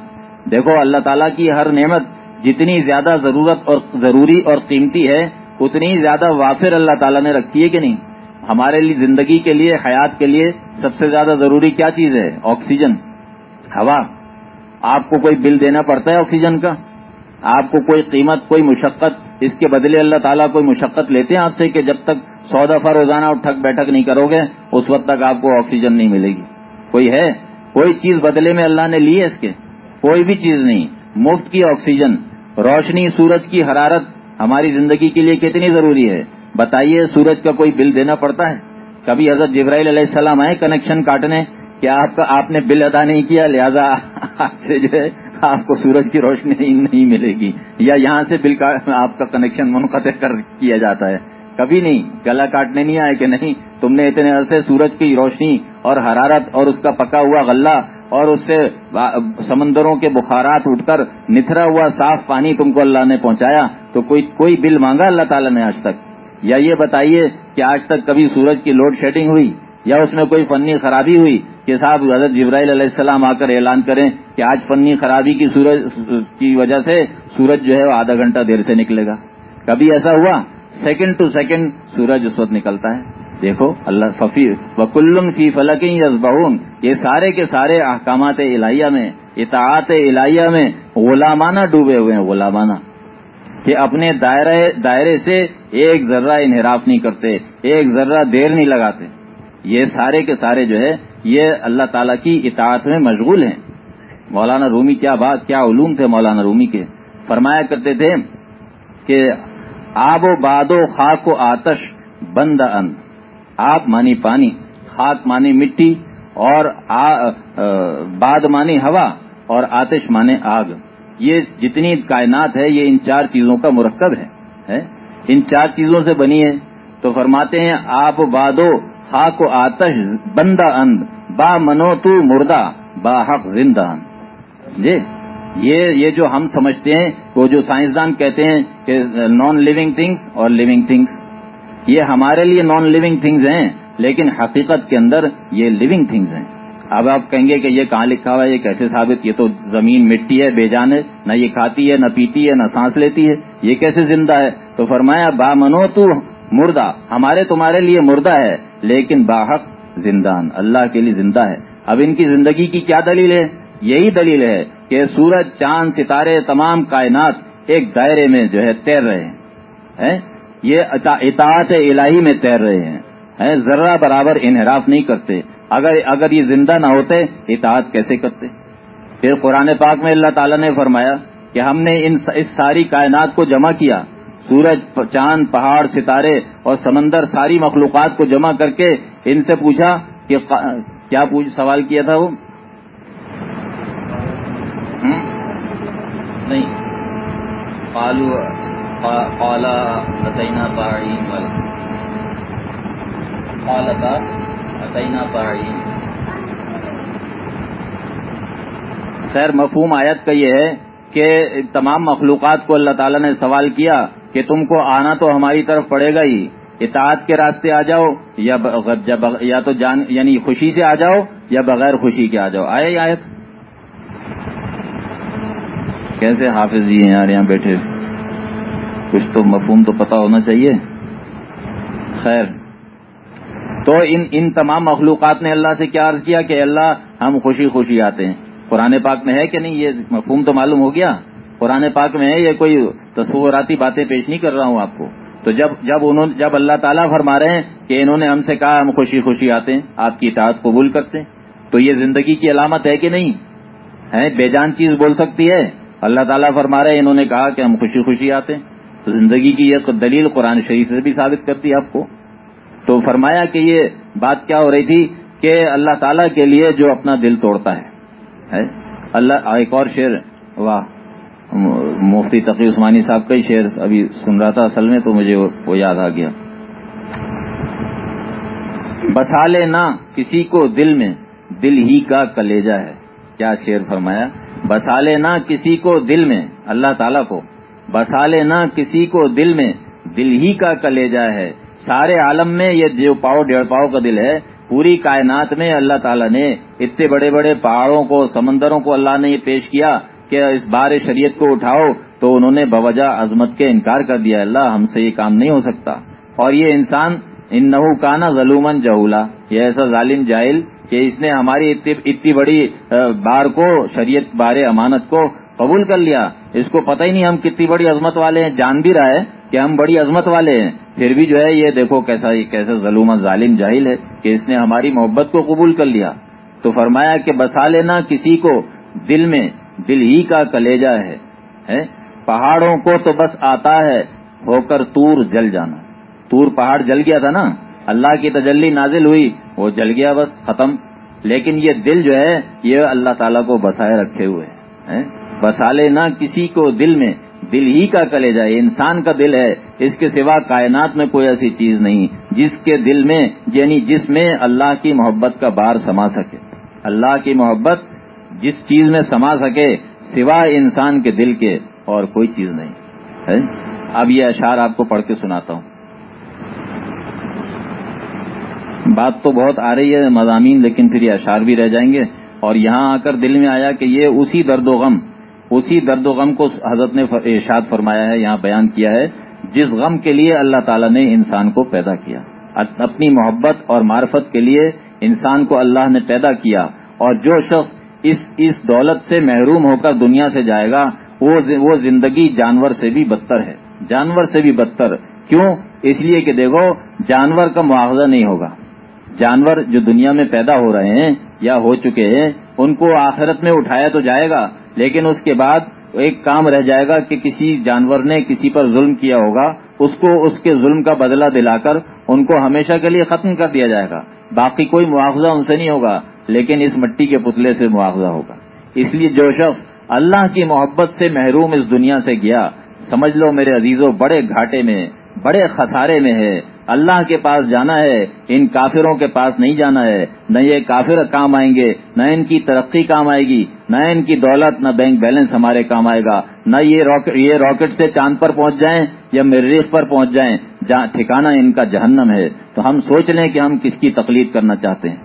دیکھو، اللہ تعالیٰ کی ہر نعمت جتنی زیادہ ضرورت اور ضروری اور قیمتی ہے، اتنی زیادہ وافر اللہ تعالیٰ نے رکھی ہے کہ نہیں؟ ہمارے لیے، زندگی کے لیے، حیات کے لیے سب سے زیادہ ضروری کیا چیز ہے؟ آکسیجن۔ ہوا۔ آپ کو کوئی بل دینا پڑتا ہے آکسیجن کا؟ آپ کو کوئی قیمت، کوئی مشقت، اس کے بدلے اللہ تعالیٰ کوئی مشقت لیتے ہیں آپ سے کہ جب تک سو دفعہ روزانہ اٹھک بیٹھک نہیں کرو گے، اس وقت تک آپ کو آکسیجن نہیں ملے گی۔ کوئی ہے؟ کوئی چیز بدلے میں اللہ نے لی ہے اس کے؟ کوئی بھی چیز نہیں۔ مفت کی آکسیجن، روشنی سورج کی حرارت ہماری زندگی کے لیے کتنی ضروری ہے؟ بتائیے، سورج کا کوئی بل دینا پڑتا ہے؟ کبھی حضرت جبرائیل علیہ السلام آئے کنیکشن کاٹنے، کیا آپ کا آپ نے بل ادا نہیں کیا؟ لہذا آپ سے جو ہے، آپ کو سورج کی روشنی نہیں ملے گی۔ یا یہاں سے بل کا آپ کا کنیکشن منقطع کر کیا جاتا ہے۔ کبھی نہیں، گلا کاٹنے نہیں آئے کہ نہیں؟ تم نے اتنے عرصے سورج کی روشنی اور حرارت اور اس کا پکا ہوا غلہ اور اس سے سمندروں کے بخارات اٹھ کر نتھرا ہوا صاف پانی تم کو اللہ نے پہنچایا، تو کوئی کوئی بل مانگا اللہ تعالیٰ نے آج تک؟ یا یہ بتائیے کہ آج تک کبھی سورج کی لوڈ شیڈنگ ہوئی؟ یا اس میں کوئی فنی خرابی ہوئی کہ صاحب حضرت جبرائیل علیہ السلام آ کر اعلان کریں کہ آج فنی خرابی کی سورج کی وجہ سے سورج جو ہے وہ آدھا گھنٹہ دیر سے نکلے گا؟ کبھی ایسا ہوا؟ سیکنڈ ٹو سیکنڈ سورج اس وقت نکلتا ہے۔ دیکھو، اللہ ففی وکلم فی فلکی یزبہون یہ سارے کے سارے احکامات الہیہ میں، اطاعت الہیہ میں غلامانہ ڈوبے ہوئے ہیں، غلامانہ۔ کہ اپنے دائرے دائرے سے ایک ذرہ انحراف نہیں کرتے، ایک ذرہ دیر نہیں لگاتے۔ یہ سارے کے سارے جو ہے، یہ اللہ تعالیٰ کی اطاعت میں مشغول ہیں۔ مولانا رومی کیا بات، کیا علوم تھے مولانا رومی کے؟ فرمایا کرتے تھے کہ آب و باد و خاک و آتش بند ان آب مانی پانی، خاک مانی مٹی، اور باد مانی ہوا، اور آتش مانے آگ۔ یہ جتنی کائنات ہے، یہ ان چار چیزوں کا مرکب ہے ان چار چیزوں سے بنی ہے۔ تو فرماتے ہیں آپ بادو خاک و آتش بندہ اند۔ با منو تو مردہ با حق زندہ جی؟ یہ یہ جو ہم سمجھتے ہیں، وہ جو سائنسدان کہتے ہیں کہ نان لیونگ تھنگس اور لیونگ تھنگس یہ ہمارے لیے نان لیونگ تھنگس ہیں، لیکن حقیقت کے اندر یہ لیونگ تھنگس ہیں۔ اب آپ کہیں گے کہ یہ کہاں لکھا ہوا ہے، یہ کیسے ثابت؟ یہ تو زمین مٹی ہے، بے جان ہے، نہ یہ کھاتی ہے، نہ پیتی ہے، نہ سانس لیتی ہے۔ یہ کیسے زندہ ہے؟ تو فرمایا، با منو تو مردہ، ہمارے تمہارے لیے مردہ ہے، لیکن باحق زندان، اللہ کے لیے زندہ ہے۔ اب ان کی زندگی کی کیا دلیل ہے؟ یہی دلیل ہے کہ سورج، چاند، ستارے، تمام کائنات ایک دائرے میں جو ہے تیر رہے ہیں۔ یہ اطاعت الہی میں تیر رہے ہیں۔ ذرہ برابر انحراف نہیں کرتے۔ اگر اگر یہ زندہ نہ ہوتے، اطاعت کیسے کرتے؟ پھر قرآن پاک میں اللہ تعالیٰ نے فرمایا کہ ہم نے ان اس ساری کائنات کو جمع کیا۔ سورج چاند، پہاڑ، ستارے اور سمندر، ساری مخلوقات کو جمع کر کے ان سے پوچھا کہ کیا پوچھ، سوال کیا تھا وہ؟ نہیں. پالو پالا اتنا پہاڑی پالتا اتنا پہاڑی خیر، مفہوم آیت کا یہ ہے کہ تمام مخلوقات کو اللہ تعالیٰ نے سوال کیا کہ تم کو آنا تو ہماری طرف پڑے گا ہی. اطاعت کے راستے آ جاؤ یا یا تو جان یعنی خوشی سے آ جاؤ یا بغیر خوشی کے آ جاؤ. آئے آیت؟ کیسے حافظ جی ہیں یار یہاں بیٹھے؟ کچھ تو مفہوم تو پتا ہونا چاہیے۔ خیر۔ تو ان ان تمام مخلوقات نے اللہ سے کیا عرض کیا کہ اللہ، ہم خوشی خوشی آتے ہیں۔ قرآن پاک میں ہے کہ نہیں؟ یہ مفہوم تو معلوم ہو گیا۔ قرآن پاک میں ہے، یہ کوئی تصوراتی باتیں پیش نہیں کر رہا ہوں آپ کو۔ تو جب جب انہوں، جب اللہ تعالیٰ فرما رہے ہیں کہ انہوں نے ہم سے کہا ہم خوشی خوشی آتے ہیں، آپ کی اطاعت قبول کرتے ہیں۔ تو یہ زندگی کی علامت ہے کہ نہیں؟ ہے بے جان چیز بول سکتی ہے۔ اللہ تعالیٰ فرما رہے ہیں، انہوں نے کہا کہ ہم خوشی خوشی آتے ہیں۔ تو زندگی کی یہ دلیل قرآن شریف سے بھی ثابت کرتی ہے آپ کو۔ تو فرمایا کہ یہ بات کیا ہو رہی تھی کہ اللہ تعالیٰ کے لیے جو اپنا دل توڑتا ہے اللہ، ایک اور شعر، واہ، مفتی تقی عثمانی صاحب کا ہی شعر ابھی سن رہا تھا اصل میں تو مجھے وہ یاد آ گیا۔ بسا لے نہ کسی کو دل میں، دل ہی کا کلیجہ ہے۔ کیا شعر فرمایا؟ بسا لے نہ کسی کو دل میں، اللہ تعالیٰ کو بسا لے نہ کسی کو دل میں، دل ہی کا کلیجہ ہے۔ سارے عالم میں یہ جو پاؤ، ڈیڑھ پاؤ کا دل ہے۔ پوری کائنات میں اللہ تعالیٰ نے اتنے بڑے بڑے پہاڑوں کو، سمندروں کو اللہ نے یہ پیش کیا کہ اس بار شریعت کو اٹھاؤ تو انہوں نے بوجہ عظمت کے انکار کر دیا۔ اللہ ہم سے یہ کام نہیں ہو سکتا۔ اور یہ انسان ان نحو کا نا ظلومن جہولا، یہ ایسا ظالم جاہل کہ اس نے ہماری اتنی بڑی بار کو، شریعت بار امانت کو قبول کر لیا۔ اس کو پتہ ہی نہیں ہم کتنی بڑی عظمت والے ہیں۔ جان بھی رہا ہے کہ ہم بڑی عظمت والے ہیں۔ پھر بھی جو ہے یہ دیکھو کیسا کیسا ظلم، ظالم جاہل ہے کہ اس نے ہماری محبت کو قبول کر لیا۔ تو فرمایا کہ بسا لینا کسی کو دل میں، دل ہی کا کلیجا ہے؟ پہاڑوں کو تو بس آتا ہے، ہو کر تور جل جانا۔ تور پہاڑ جل گیا تھا نا؟ اللہ کی تجلی نازل ہوئی، وہ جل گیا بس، ختم۔ لیکن یہ دل جو ہے، یہ اللہ تعالیٰ کو بسائے رکھے ہوئے بسا لینا کسی کو دل میں، دل ہی کا کلے جائے انسان کا دل ہے۔ اس کے سوا کائنات میں کوئی ایسی چیز نہیں، جس کے دل میں یعنی جس میں اللہ کی محبت کا بار سما سکے۔ اللہ کی محبت جس چیز میں سما سکے، سوا انسان کے دل کے اور کوئی چیز نہیں۔ ہے۔ اب یہ اشعار آپ کو پڑھ کے سناتا ہوں۔ بات تو بہت آ رہی ہے، مضامین، لیکن پھر یہ اشعار بھی رہ جائیں گے۔ اور یہاں آ کر دل میں آیا کہ یہ اسی درد و غم، اسی درد و غم کو حضرت نے ارشاد فرمایا ہے، یہاں بیان کیا ہے، جس غم کے لیے اللہ تعالیٰ نے انسان کو پیدا کیا۔ اپنی محبت اور معرفت کے لیے انسان کو اللہ نے پیدا کیا۔ اور جو شخص اس اس دولت سے محروم ہو کر دنیا سے جائے گا، وہ زندگی جانور سے بھی بدتر ہے۔ جانور سے بھی بدتر۔ کیوں؟ اس لیے کہ دیکھو، جانور کا معاوضہ نہیں ہوگا۔ جانور جو دنیا میں پیدا ہو رہے ہیں یا ہو چکے ہیں، ان کو آخرت میں اٹھایا تو جائے گا، لیکن اس کے بعد ایک کام رہ جائے گا کہ کسی جانور نے کسی پر ظلم کیا ہوگا، اس کو اس کے ظلم کا بدلہ دلا کر ان کو ہمیشہ کے لیے ختم کر دیا جائے گا۔ باقی کوئی مواخذہ ان سے نہیں ہوگا، لیکن اس مٹی کے پتلے سے مواخذہ ہوگا۔ اس لیے جو شخص اللہ کی محبت سے محروم اس دنیا سے گیا، سمجھ لو میرے عزیزوں بڑے گھاٹے میں، بڑے خسارے میں ہے۔ اللہ کے پاس جانا ہے، ان کافروں کے پاس نہیں جانا ہے۔ نہ یہ کافر کام آئیں گے، نہ ان کی ترقی کام آئے گی، نہ ان کی دولت، نہ بینک بیلنس ہمارے کام آئے گا۔ نہ یہ راکٹ یہ راکٹ سے چاند پر پہنچ جائیں یا مریخ پر پہنچ جائیں۔ جہاں ٹھکانا ان کا جہنم ہے۔ تو ہم سوچ لیں کہ ہم کس کی تقلید کرنا چاہتے ہیں؟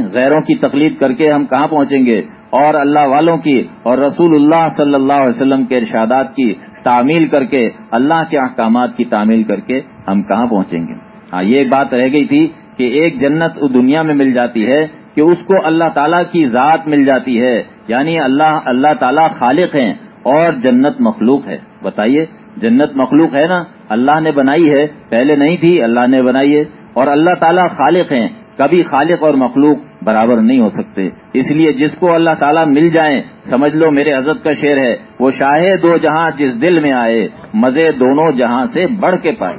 غیروں کی تقلید کر کے ہم کہاں پہنچیں گے؟ اور اللہ والوں کی اور رسول اللہ صلی اللہ علیہ وسلم کے ارشادات کی تعمیل کر کے، اللہ کے احکامات کی تعمیل کر کے ہم کہاں پہنچیں گے؟ ہاں یہ بات رہ گئی تھی کہ ایک جنت دنیا میں مل جاتی ہے کہ اس کو اللہ تعالیٰ کی ذات مل جاتی ہے یعنی اللہ اللہ تعالیٰ خالق ہیں اور جنت مخلوق ہے۔ بتائیے، جنت مخلوق ہے نا؟ اللہ نے بنائی ہے، پہلے نہیں تھی، اللہ نے بنائی ہے۔ اور اللہ تعالیٰ خالق ہیں، کبھی خالق اور مخلوق برابر نہیں ہو سکتے۔ اس لیے جس کو اللہ تعالیٰ مل جائیں، سمجھ لو میرے حضرت کا شعر ہے، وہ شاہ دو جہاں جس دل میں آئے، مزے دونوں جہاں سے بڑھ کے پائے۔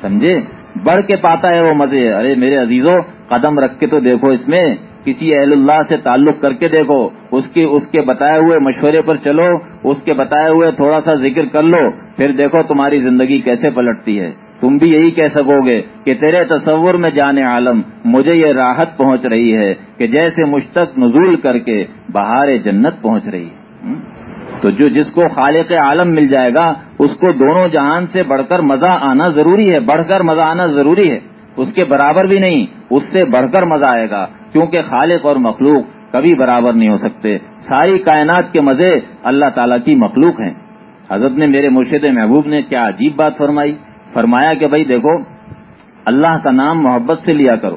سمجھے؟ بڑھ کے پاتا ہے وہ مزے۔ ارے میرے عزیزوں قدم رکھ کے تو دیکھو اس میں۔ کسی اہل اللہ سے تعلق کر کے دیکھو۔ اس کی اس کے بتائے ہوئے مشورے پر چلو، اس کے بتائے ہوئے تھوڑا سا ذکر کر لو۔ پھر دیکھو تمہاری زندگی کیسے پلٹتی ہے۔ تم بھی یہی کہہ سکو گے کہ تیرے تصور میں جانے عالم مجھے یہ راحت پہنچ رہی ہے کہ جیسے مشتق نزول کر کے بہار جنت پہنچ رہی ہے۔ تو جو جس کو خالق عالم مل جائے گا، اس کو دونوں جہان سے بڑھ کر مزہ آنا ضروری ہے، بڑھ کر مزہ آنا ضروری ہے۔ اس کے برابر بھی نہیں، اس سے بڑھ کر مزہ آئے گا، کیونکہ خالق اور مخلوق کبھی برابر نہیں ہو سکتے۔ ساری کائنات کے مزے اللہ تعالیٰ کی مخلوق ہیں۔ حضرت نے میرے مرشد محبوب نے کیا عجیب بات فرمائی۔ فرمایا کہ بھائی دیکھو، اللہ کا نام محبت سے لیا کرو۔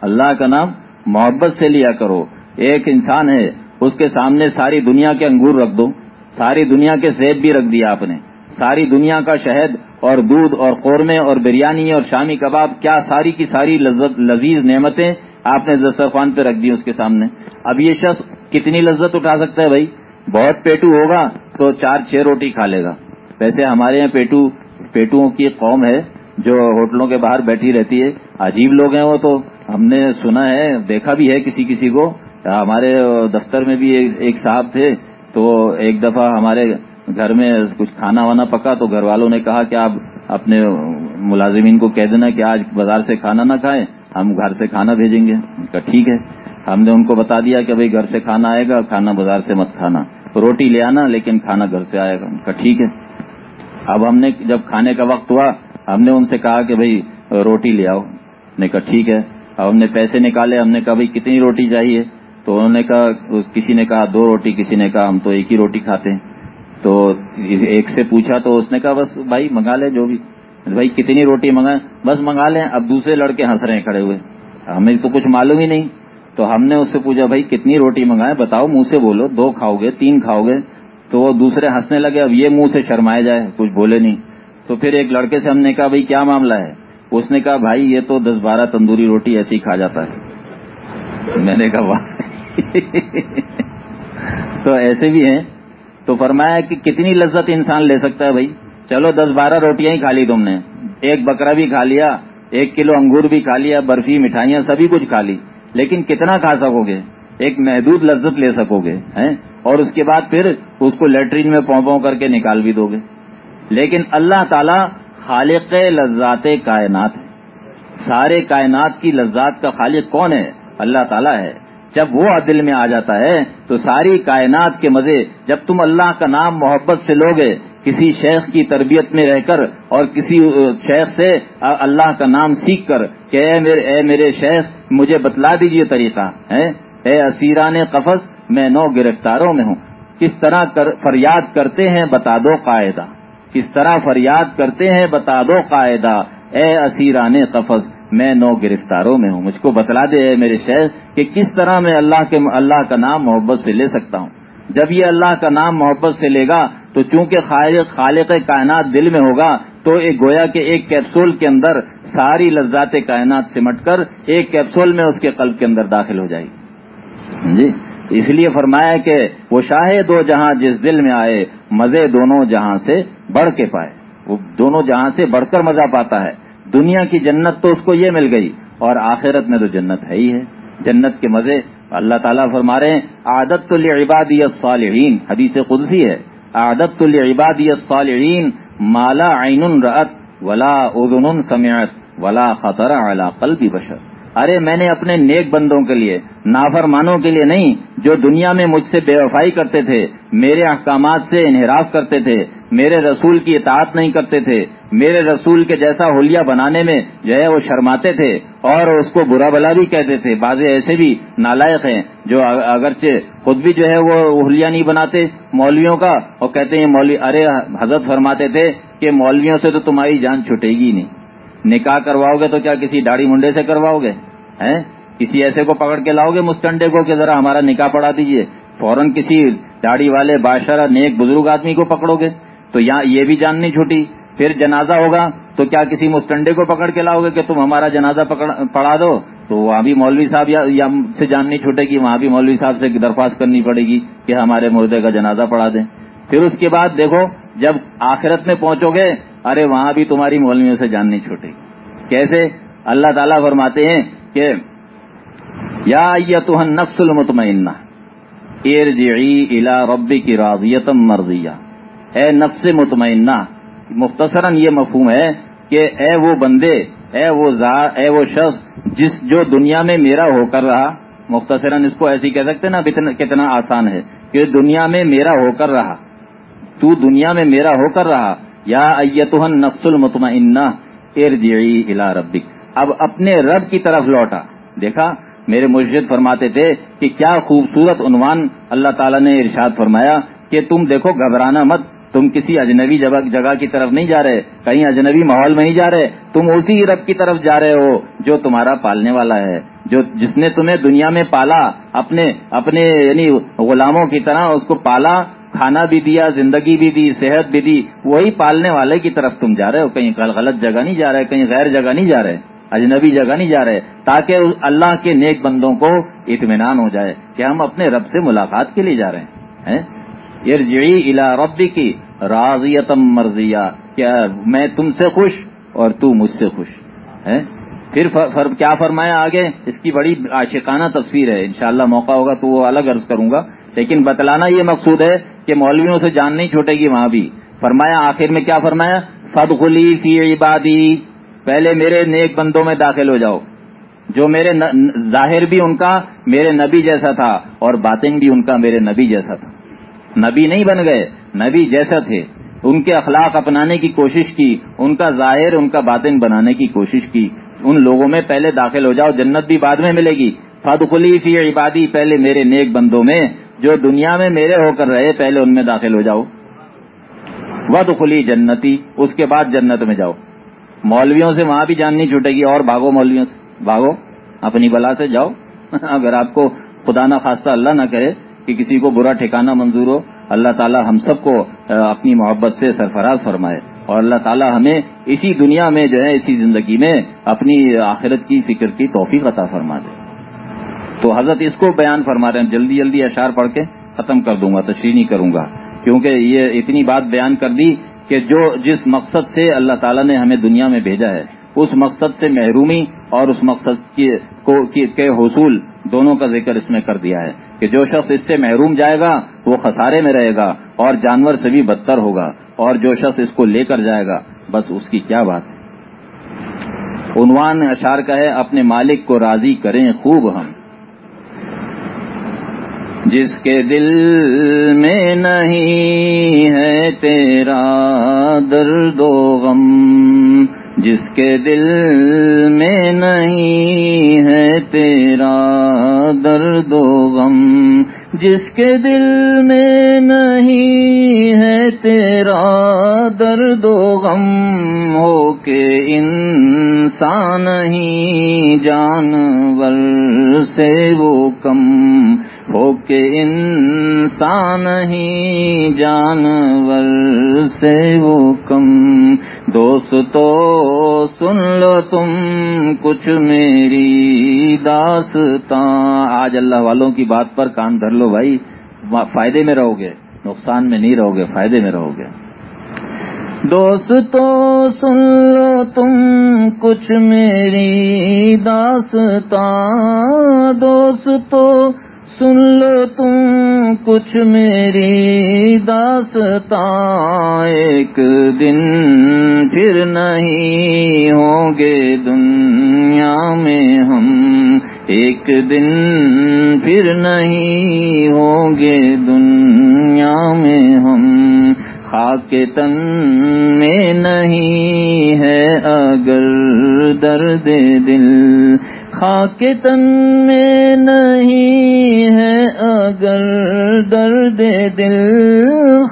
اللہ کا نام محبت سے لیا کرو۔ ایک انسان ہے، اس کے سامنے ساری دنیا کے انگور رکھ دو۔ ساری دنیا کے سیب بھی رکھ دیا آپ نے۔ ساری دنیا کا شہد اور دودھ اور قورمے اور بریانی اور شامی کباب، کیا ساری کی ساری لذیذ نعمتیں آپ نے دسترخوان پہ رکھ دی اس کے سامنے؟ اب یہ شخص کتنی لذت اٹھا سکتا ہے بھائی؟ بہت پیٹو ہوگا تو چار، چھ روٹی کھا لے گا۔ ویسے ہمارے یہاں پیٹو پیٹو کی قوم ہے جو ہوٹلوں کے باہر بیٹھی رہتی ہے۔ عجیب لوگ ہیں وہ تو۔ ہم نے سنا ہے، دیکھا بھی ہے کسی کسی کو۔ ہمارے دفتر میں بھی ایک صاحب تھے، تو ایک دفعہ ہمارے گھر میں کچھ کھانا وانا پکا تو گھر والوں نے کہا کہ آپ اپنے ملازمین کو کہہ دینا کہ آج بازار سے کھانا نہ کھائیں، ہم گھر سے کھانا بھیجیں گے۔ کا ٹھیک ہے۔ ہم نے ان کو بتا دیا کہ بھائی گھر سے کھانا آئے گا، کھانا بازار سے مت کھانا۔ روٹی لے آنا، لیکن کھانا گھر سے آئے گا۔ کا ٹھیک ہے۔ اب ہم نے جب کھانے کا وقت ہوا، ہم نے ان سے کہا کہ بھائی، روٹی لے آؤ۔ نے کہا، ٹھیک ہے۔ اب ہم نے پیسے نکالے، ہم نے کہا، بھائی، کتنی روٹی چاہیے؟ تو انہوں نے کہا کسی نے کہا، دو روٹی، کسی نے کہا، ہم تو ایک ہی روٹی کھاتے ہیں۔ تو ایک سے پوچھا تو اس نے کہا، بس بھائی، منگا لے جو بھی۔ بھائی، کتنی روٹی منگائے بس منگا لیں۔ اب دوسرے لڑکے ہنس رہے ہیں کھڑے ہوئے۔ ہمیں تو کچھ معلوم ہی نہیں۔ تو ہم نے اس سے پوچھا، بھائی، کتنی روٹی منگائے؟ بتاؤ، منہ سے بولو۔ دو کھاؤ گے، تین کھاؤ گے۔ تو وہ دوسرے ہنسنے لگے، اب یہ منہ سے شرمائے جائے، کچھ بولے نہیں۔ تو پھر ایک لڑکے سے ہم نے کہا، بھائی، کیا معاملہ ہے؟ اس نے کہا، بھائی، یہ تو دس بارہ تندوری روٹی ایسی کھا جاتا ہے۔ میں نے کہا تو ایسے بھی ہیں۔ تو فرمایا کہ کتنی لذت انسان لے سکتا ہے بھائی۔ چلو، دس بارہ روٹیاں ہی کھا لی تم نے۔ ایک بکرا بھی کھا لیا، ایک کلو انگور بھی کھا لیا، برفی، مٹھائیاں، سبھی کچھ کھا لی۔ لیکن کتنا کھا سکو گے؟ ایک محدود لذت لے سکو گے اور اس کے بعد پھر اس کو لیٹرین میں پوں پوں کر کے نکال بھی دو گے۔ لیکن اللہ تعالی خالق لذات کائنات ہے۔ سارے کائنات کی لذات کا خالق کون ہے؟ اللہ تعالیٰ ہے۔ جب وہ دل میں آ جاتا ہے، تو ساری کائنات کے مزے جب تم اللہ کا نام محبت سے لوگے، کسی شیخ کی تربیت میں رہ کر اور کسی شیخ سے اللہ کا نام سیکھ کر کہ اے میرے اے میرے شیخ، مجھے بتلا دیجیے طریقہ ہے اے اسیران قفص میں نو گرفتاروں میں ہوں۔ کس طرح کر، فریاد کرتے ہیں بتا دو قاعدہ۔ کس طرح فریاد کرتے ہیں بتا دو قاعدہ۔ اے اسیران قفص میں نو گرفتاروں میں ہوں۔ مجھ کو بتلا دے میرے شہر کہ کس طرح میں اللہ کے اللہ کا نام محبت سے لے سکتا ہوں۔ جب یہ اللہ کا نام محبت سے لے گا، تو چونکہ خالق خالق کائنات دل میں ہوگا، تو ایک گویا کے ایک کیپسول کے اندر ساری لذات کائنات سمٹ کر، ایک کیپسول میں اس کے قلب کے اندر داخل ہو جائے گی۔ جی اس لیے فرمایا کہ وہ شاہ دو جہاں جس دل میں آئے، مزے دونوں جہاں سے بڑھ کے پائے۔ وہ دونوں جہاں سے بڑھ کر مزہ پاتا ہے۔ دنیا کی جنت تو اس کو یہ مل گئی، اور آخرت میں تو جنت ہے ہی ہے۔ جنت کے مزے اللہ تعالیٰ فرما رہے ہیں، عادت عبادی الصالحین، حدیث قدسی ہے۔ عادت عبادی الصالحین، مالا عین رت ولا اذن سمعت، ولا خطر علی قلب بشر۔ ارے میں نے اپنے نیک بندوں کے لیے، نافرمانوں کے لیے نہیں، جو دنیا میں مجھ سے بے وفائی کرتے تھے، میرے احکامات سے انحراف کرتے تھے، میرے رسول کی اطاعت نہیں کرتے تھے، میرے رسول کے جیسا ہولیا بنانے میں جو ہے وہ شرماتے تھے، اور اس کو برا بلا بھی کہتے تھے۔ بعض ایسے بھی نالائق ہیں، جو اگرچہ خود بھی جو ہے وہ ہولیا نہیں بناتے مولویوں کا، اور کہتے ہیں مولوی، ارے حضرت فرماتے تھے کہ مولویوں سے تو تمہاری جان چھٹے گی نہیں۔ نکاح کرواؤ گے تو کیا کسی داڑھی منڈے سے کرواؤ گے کسی ایسے کو پکڑ کے لاؤ گے مستنڈے کو کہ ذرا ہمارا نکاح پڑا دیجیے۔ فوراً کسی داڑھی والے بادشاہ نیک بزرگ آدمی کو پکڑو گے تو یہاں یہ بھی جان نہیں چھوٹی۔ پھر جنازہ ہوگا تو کیا کسی مستنڈے کو پکڑ کے لاؤ گے کہ تم ہمارا جنازہ پڑا دو؟ تو وہاں بھی مولوی صاحب یا سے جان نہیں چھوٹے گی وہاں بھی مولوی صاحب سے درخواست کرنی پڑے گی کہ ہمارے مردے کا جنازہ پڑھا دیں۔ پھر اس کے بعد دیکھو، جب آخرت میں پہنچو گے ارے وہاں بھی تمہاری مولویوں سے جان نہیں چھوٹے کیسے؟ اللہ تعالیٰ فرماتے ہیں کہ یا نفس المطمئنہ، ارجعی الى ربی کی راضیتم مرضیہ۔ اے نفس مطمئنہ، مختصراً یہ مفہوم ہے کہ اے وہ بندے، اے وہ اے وہ شخص جس جو دنیا میں میرا ہو کر رہا، مختصراً اس کو ایسی کہہ سکتے نا کتنا آسان ہے کہ دنیا میں میرا ہو کر رہا۔ تو دنیا میں میرا ہو کر رہا۔ یا ایتہن نفس المطمئنہ، ارجعی الى ربک۔ اب اپنے رب کی طرف لوٹا۔ دیکھا، میرے مرشد فرماتے تھے کہ کیا خوبصورت عنوان اللہ تعالیٰ نے ارشاد فرمایا کہ تم دیکھو، گھبرانا مت۔ تم کسی اجنبی جگہ کی طرف نہیں جا رہے، کہیں اجنبی ماحول میں نہیں جا رہے۔ تم اسی رب کی طرف جا رہے ہو جو تمہارا پالنے والا ہے، جو جس نے تمہیں دنیا میں پالا، اپنے اپنے یعنی غلاموں کی طرح اس کو پالا۔ کھانا بھی دیا، زندگی بھی دی، صحت بھی دی، وہی پالنے والے کی طرف تم جا رہے ہو۔ کہیں غلط جگہ نہیں جا رہے، کہیں غیر جگہ نہیں جا رہے، اجنبی جگہ نہیں جا رہے، تاکہ اللہ کے نیک بندوں کو اطمینان ہو جائے کہ ہم اپنے رب سے ملاقات کے لیے جا رہے ہیں۔ ارجعی الا ربی کی راضیتم مرضیہ، کیا میں تم سے خوش اور تو مجھ سے خوش۔ ہے پھر فر کیا فرمایا آگے؟ اس کی بڑی عاشقانہ تصویر ہے، انشاءاللہ موقع ہوگا تو وہ الگ عرض کروں گا، لیکن بتلانا یہ مقصود ہے کہ مولویوں سے جان نہیں چھوٹے گی وہاں بھی۔ فرمایا، آخر میں کیا فرمایا؟ فد خلی فی عبادی پہلے میرے نیک بندوں میں داخل ہو جاؤ۔ جو میرے ظاہر بھی ان کا میرے نبی جیسا تھا اور باطن بھی ان کا میرے نبی جیسا تھا۔ نبی نہیں بن گئے، نبی جیسا تھے۔ ان کے اخلاق اپنانے کی کوشش کی، ان کا ظاہر، ان کا باطن بنانے کی کوشش کی۔ ان لوگوں میں پہلے داخل ہو جاؤ، جنت بھی بعد میں ملے گی۔ فادخلی فی عبادی پہلے میرے نیک بندوں میں جو دنیا میں میرے ہو کر رہے، پہلے ان میں داخل ہو جاؤ۔ ود خلی جنتی اس کے بعد جنت میں جاؤ۔ مولویوں سے وہاں بھی جان نہیں چھوٹے گی، اور بھاگو مولویوں سے۔ بھاگو، اپنی بلا سے جاؤ۔ اگر آپ کو خدا نہ خواستہ اللہ نہ کرے کہ کسی کو برا ٹھکانہ منظور ہو، اللہ تعالی ہم سب کو اپنی محبت سے سرفراز فرمائے۔ اور اللہ تعالی ہمیں اسی دنیا میں جو ہے، اسی زندگی میں اپنی آخرت کی فکر کی توفیق عطا فرما دے۔ تو حضرت اس کو بیان فرما رہے ہیں۔ جلدی جلدی اشار پڑھ کے ختم کر دوں گا، تشریح نہیں کروں گا۔ کیونکہ یہ اتنی بات بیان کر دی کہ جو جس مقصد سے اللہ تعالیٰ نے ہمیں دنیا میں بھیجا ہے، اس مقصد سے محرومی اور اس مقصد کے حصول دونوں کا ذکر اس میں کر دیا ہے کہ جو شخص اس سے محروم جائے گا، وہ خسارے میں رہے گا اور جانور سے بھی بدتر ہوگا اور جو شخص اس کو لے کر جائے گا، بس اس کی کیا بات ہے؟ عنوان اشار کا ہے، اپنے مالک کو راضی کریں خوب ہم۔ جس کے دل میں نہیں ہے تیرا درد و غم، جس کے دل میں نہیں ہے تیرا درد و غم، جس کے دل میں نہیں ہے تیرا درد و غم، ہو کے انسان ہی جانور سے انسان ہی جانور سے وہ کم۔ دوست تو سن لو تم کچھ میری داستان۔ آج اللہ والوں کی بات پر کان دھر لو بھائی۔ فائدے میں رہو گے، نقصان میں نہیں رہو گے، فائدے میں رہو گے۔ دوست تو سن لو تم کچھ میری داستان۔ دوست تو سن لو تم کچھ میری داستان، ایک دن پھر نہیں ہوں گے دنیا میں ہم۔ ایک دن پھر نہیں ہوں گے دنیا میں ہم۔ خاک تن میں نہیں ہے اگر درد دل۔ خاک تن میں نہیں ہے اگر درد دل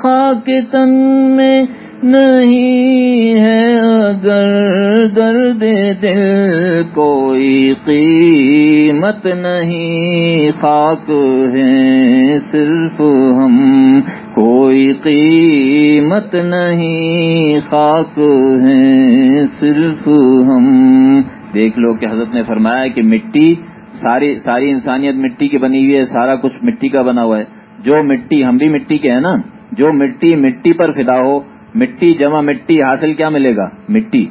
خاک تن میں نہیں ہے اگر درد دل کوئی قیمت نہیں، خاک ہے صرف ہم، کوئی قیمت نہیں، خاک ہے صرف ہم۔ دیکھ لو کہ حضرت نے فرمایا کہ مٹی، ساری ساری انسانیت مٹی کی بنی ہوئی ہے، سارا کچھ مٹی کا بنا ہوا ہے۔ جو مٹی، ہم بھی مٹی کے ہیں نا۔ جو مٹی مٹی پر فدا ہو مٹی جمع مٹی حاصل کیا ملے گا؟ مٹی۔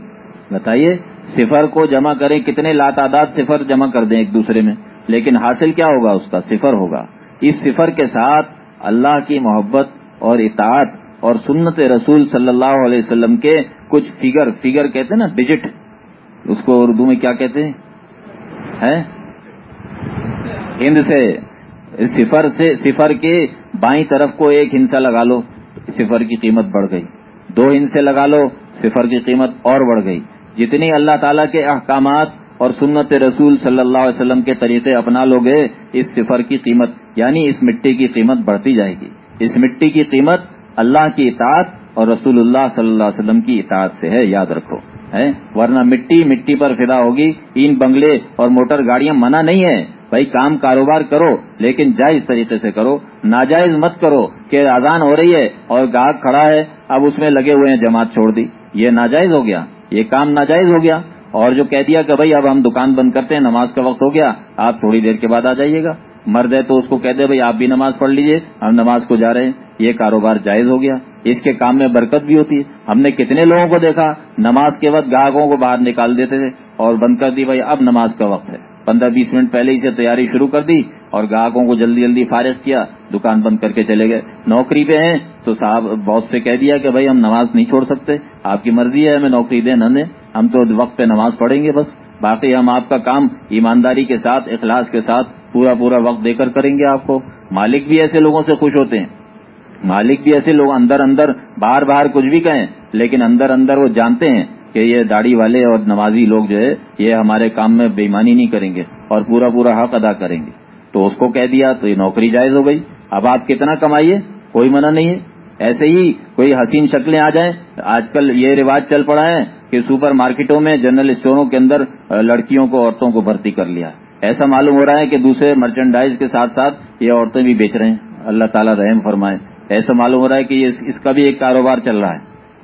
بتائیے، صفر کو جمع کریں، کتنے لاتعداد صفر جمع کر دیں ایک دوسرے میں؟ لیکن حاصل کیا ہوگا اس کا؟ صفر ہوگا۔ اس صفر کے ساتھ اللہ کی محبت اور اطاعت اور سنت رسول صلی اللہ علیہ وسلم کے کچھ فگر فگر کہتے ہیں نا ڈیجٹ اس کو اردو میں کیا کہتے ہیں؟ ہند سے۔ صفر سے، صفر کے بائیں طرف کو ایک ہنسا لگا لو، صفر کی قیمت بڑھ گئی۔ دو ہنسے لگا لو، صفر کی قیمت اور بڑھ گئی۔ جتنی اللہ تعالیٰ کے احکامات اور سنت رسول صلی اللہ علیہ وسلم کے طریقے اپنا لو گے، اس صفر کی قیمت یعنی اس مٹی کی قیمت بڑھتی جائے گی۔ اس مٹی کی قیمت اللہ کی اطاعت اور رسول اللہ صلی اللہ علیہ وسلم کی اطاعت سے ہے، یاد رکھو ہے ورنہ مٹی مٹی پر فدا ہوگی این بنگلے اور موٹر گاڑیاں منع نہیں ہے بھائی کام کاروبار کرو، لیکن جائز طریقے سے کرو، ناجائز مت کرو کہ اذان ہو رہی ہے اور گاہک کھڑا ہے، اب اس میں لگے ہوئے ہیں جماعت چھوڑ دی۔ یہ ناجائز ہو گیا۔ یہ کام ناجائز ہو گیا۔ اور جو کہہ دیا کہ بھائی اب ہم دکان بند کرتے ہیں، نماز کا وقت ہو گیا، آپ تھوڑی دیر کے بعد آ جائیے گا۔ مرد ہے تو اس کو کہہ دے بھائی آپ بھی نماز پڑھ لیجیے، ہم نماز کو جا رہے ہیں۔ یہ کاروبار جائز ہو گیا۔ اس کے کام میں برکت بھی ہوتی ہے۔ ہم نے کتنے لوگوں کو دیکھا، نماز کے وقت گاہکوں کو باہر نکال دیتے تھے اور بند کر دی، بھائی اب نماز کا وقت ہے۔ پندرہ بیس منٹ پہلے ہی سے تیاری شروع کر دی اور گاہکوں کو جلدی جلدی فارغ کیا۔ دکان بند کر کے چلے گئے۔ نوکری پہ ہیں تو صاحب باس سے کہہ دیا کہ بھائی ہم نماز نہیں چھوڑ سکتے۔ آپ کی مرضی ہے، ہمیں نوکری دیں، نہ دیں۔ ہم تو وقت پہ نماز پڑھیں گے بس۔ باقی ہم آپ کا کام ایمانداری کے ساتھ، اخلاص کے ساتھ پورا پورا وقت دے کر کریں گے آپ کو۔ مالک بھی ایسے لوگوں سے خوش ہوتے ہیں۔ مالک بھی ایسے لوگ اندر اندر باہر باہر کچھ بھی کہیں، لیکن اندر اندر وہ جانتے ہیں۔ کہ یہ داڑھی والے اور نمازی لوگ جو ہے، یہ ہمارے کام میں بےمانی نہیں کریں گے اور پورا پورا حق ادا کریں گے۔ تو اس کو کہہ دیا، تو یہ نوکری جائز ہو گئی۔ اب آپ کتنا کمائیے؟ کوئی منع نہیں ہے۔ ایسے ہی کوئی حسین شکلیں آ جائیں۔ آج کل یہ رواج چل پڑا ہے کہ سپر مارکیٹوں میں جنرل اسٹوروں کے اندر لڑکیوں کو، عورتوں کو بھرتی کر لیا۔ ایسا معلوم ہو رہا ہے کہ دوسرے مرچنڈائز کے ساتھ ساتھ یہ عورتیں بھی بیچ رہے ہیں۔ اللہ تعالیٰ رحم فرمائے۔ ایسا معلوم ہو رہا ہے کہ اس کا بھی ایک کاروبار چل رہا ہے۔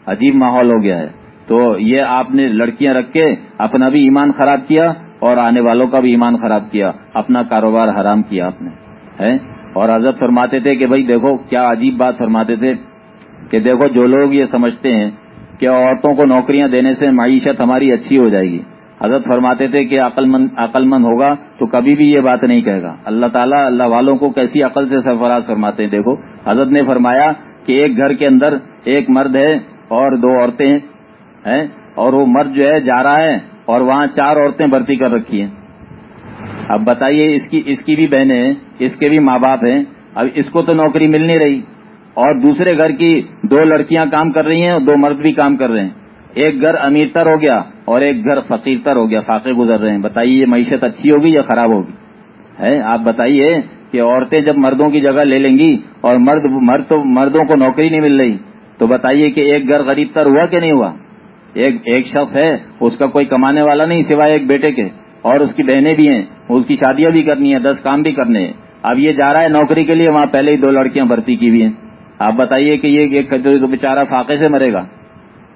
عجیب ماحول ہو گیا ہے۔ تو یہ آپ نے لڑکیاں رکھ کے اپنا بھی ایمان خراب کیا اور آنے والوں کا بھی ایمان خراب کیا، اپنا کاروبار حرام کیا آپ نے ہے اور حضرت فرماتے تھے کہ بھائی دیکھو کیا عجیب بات فرماتے تھے کہ دیکھو جو لوگ یہ سمجھتے ہیں کہ عورتوں کو نوکریاں دینے سے معیشت ہماری اچھی ہو جائے گی۔ حضرت فرماتے تھے کہ عقل مند عقل مند ہوگا تو کبھی بھی یہ بات نہیں کہے گا۔ اللہ تعالیٰ، اللہ والوں کو کیسی عقل سے سرفراز فرماتے ہیں، دیکھو۔ حضرت نے فرمایا کہ ایک گھر کے اندر ایک مرد ہے اور دو عورتیں ہیں اور وہ مرد جو ہے جا رہا ہے اور وہاں چار عورتیں بھرتی کر رکھی ہیں۔ اب بتائیے اس کی اس کی بھی بہنیں ہیں، اس کے بھی ماں باپ ہیں۔ اب اس کو تو نوکری مل نہیں رہی۔ اور دوسرے گھر کی دو لڑکیاں کام کر رہی ہیں اور دو مرد بھی کام کر رہے ہیں۔ ایک گھر امیر تر ہو گیا اور ایک گھر فقیر تر ہو گیا، فاقے گزر رہے ہیں۔ بتائیے یہ معیشت اچھی ہوگی یا خراب ہوگی؟ ہے آپ بتائیے کہ عورتیں جب مردوں کی جگہ لے لیں گی اور مرد مرد تو، مردوں کو نوکری نہیں مل رہی، تو بتائیے کہ ایک گھر غریب تر ہوا کہ نہیں ہوا؟ ایک ایک شخص ہے، اس کا کوئی کمانے والا نہیں سوائے ایک بیٹے کے۔ اور اس کی بہنیں بھی ہیں، اس کی شادیاں بھی کرنی ہے دس کام بھی کرنے ہیں۔ اب یہ جا رہا ہے نوکری کے لیے، وہاں پہلے ہی دو لڑکیاں بھرتی کی ہوئی ہیں۔ آپ بتائیے کہ یہ بیچارہ فاقے سے مرے گا۔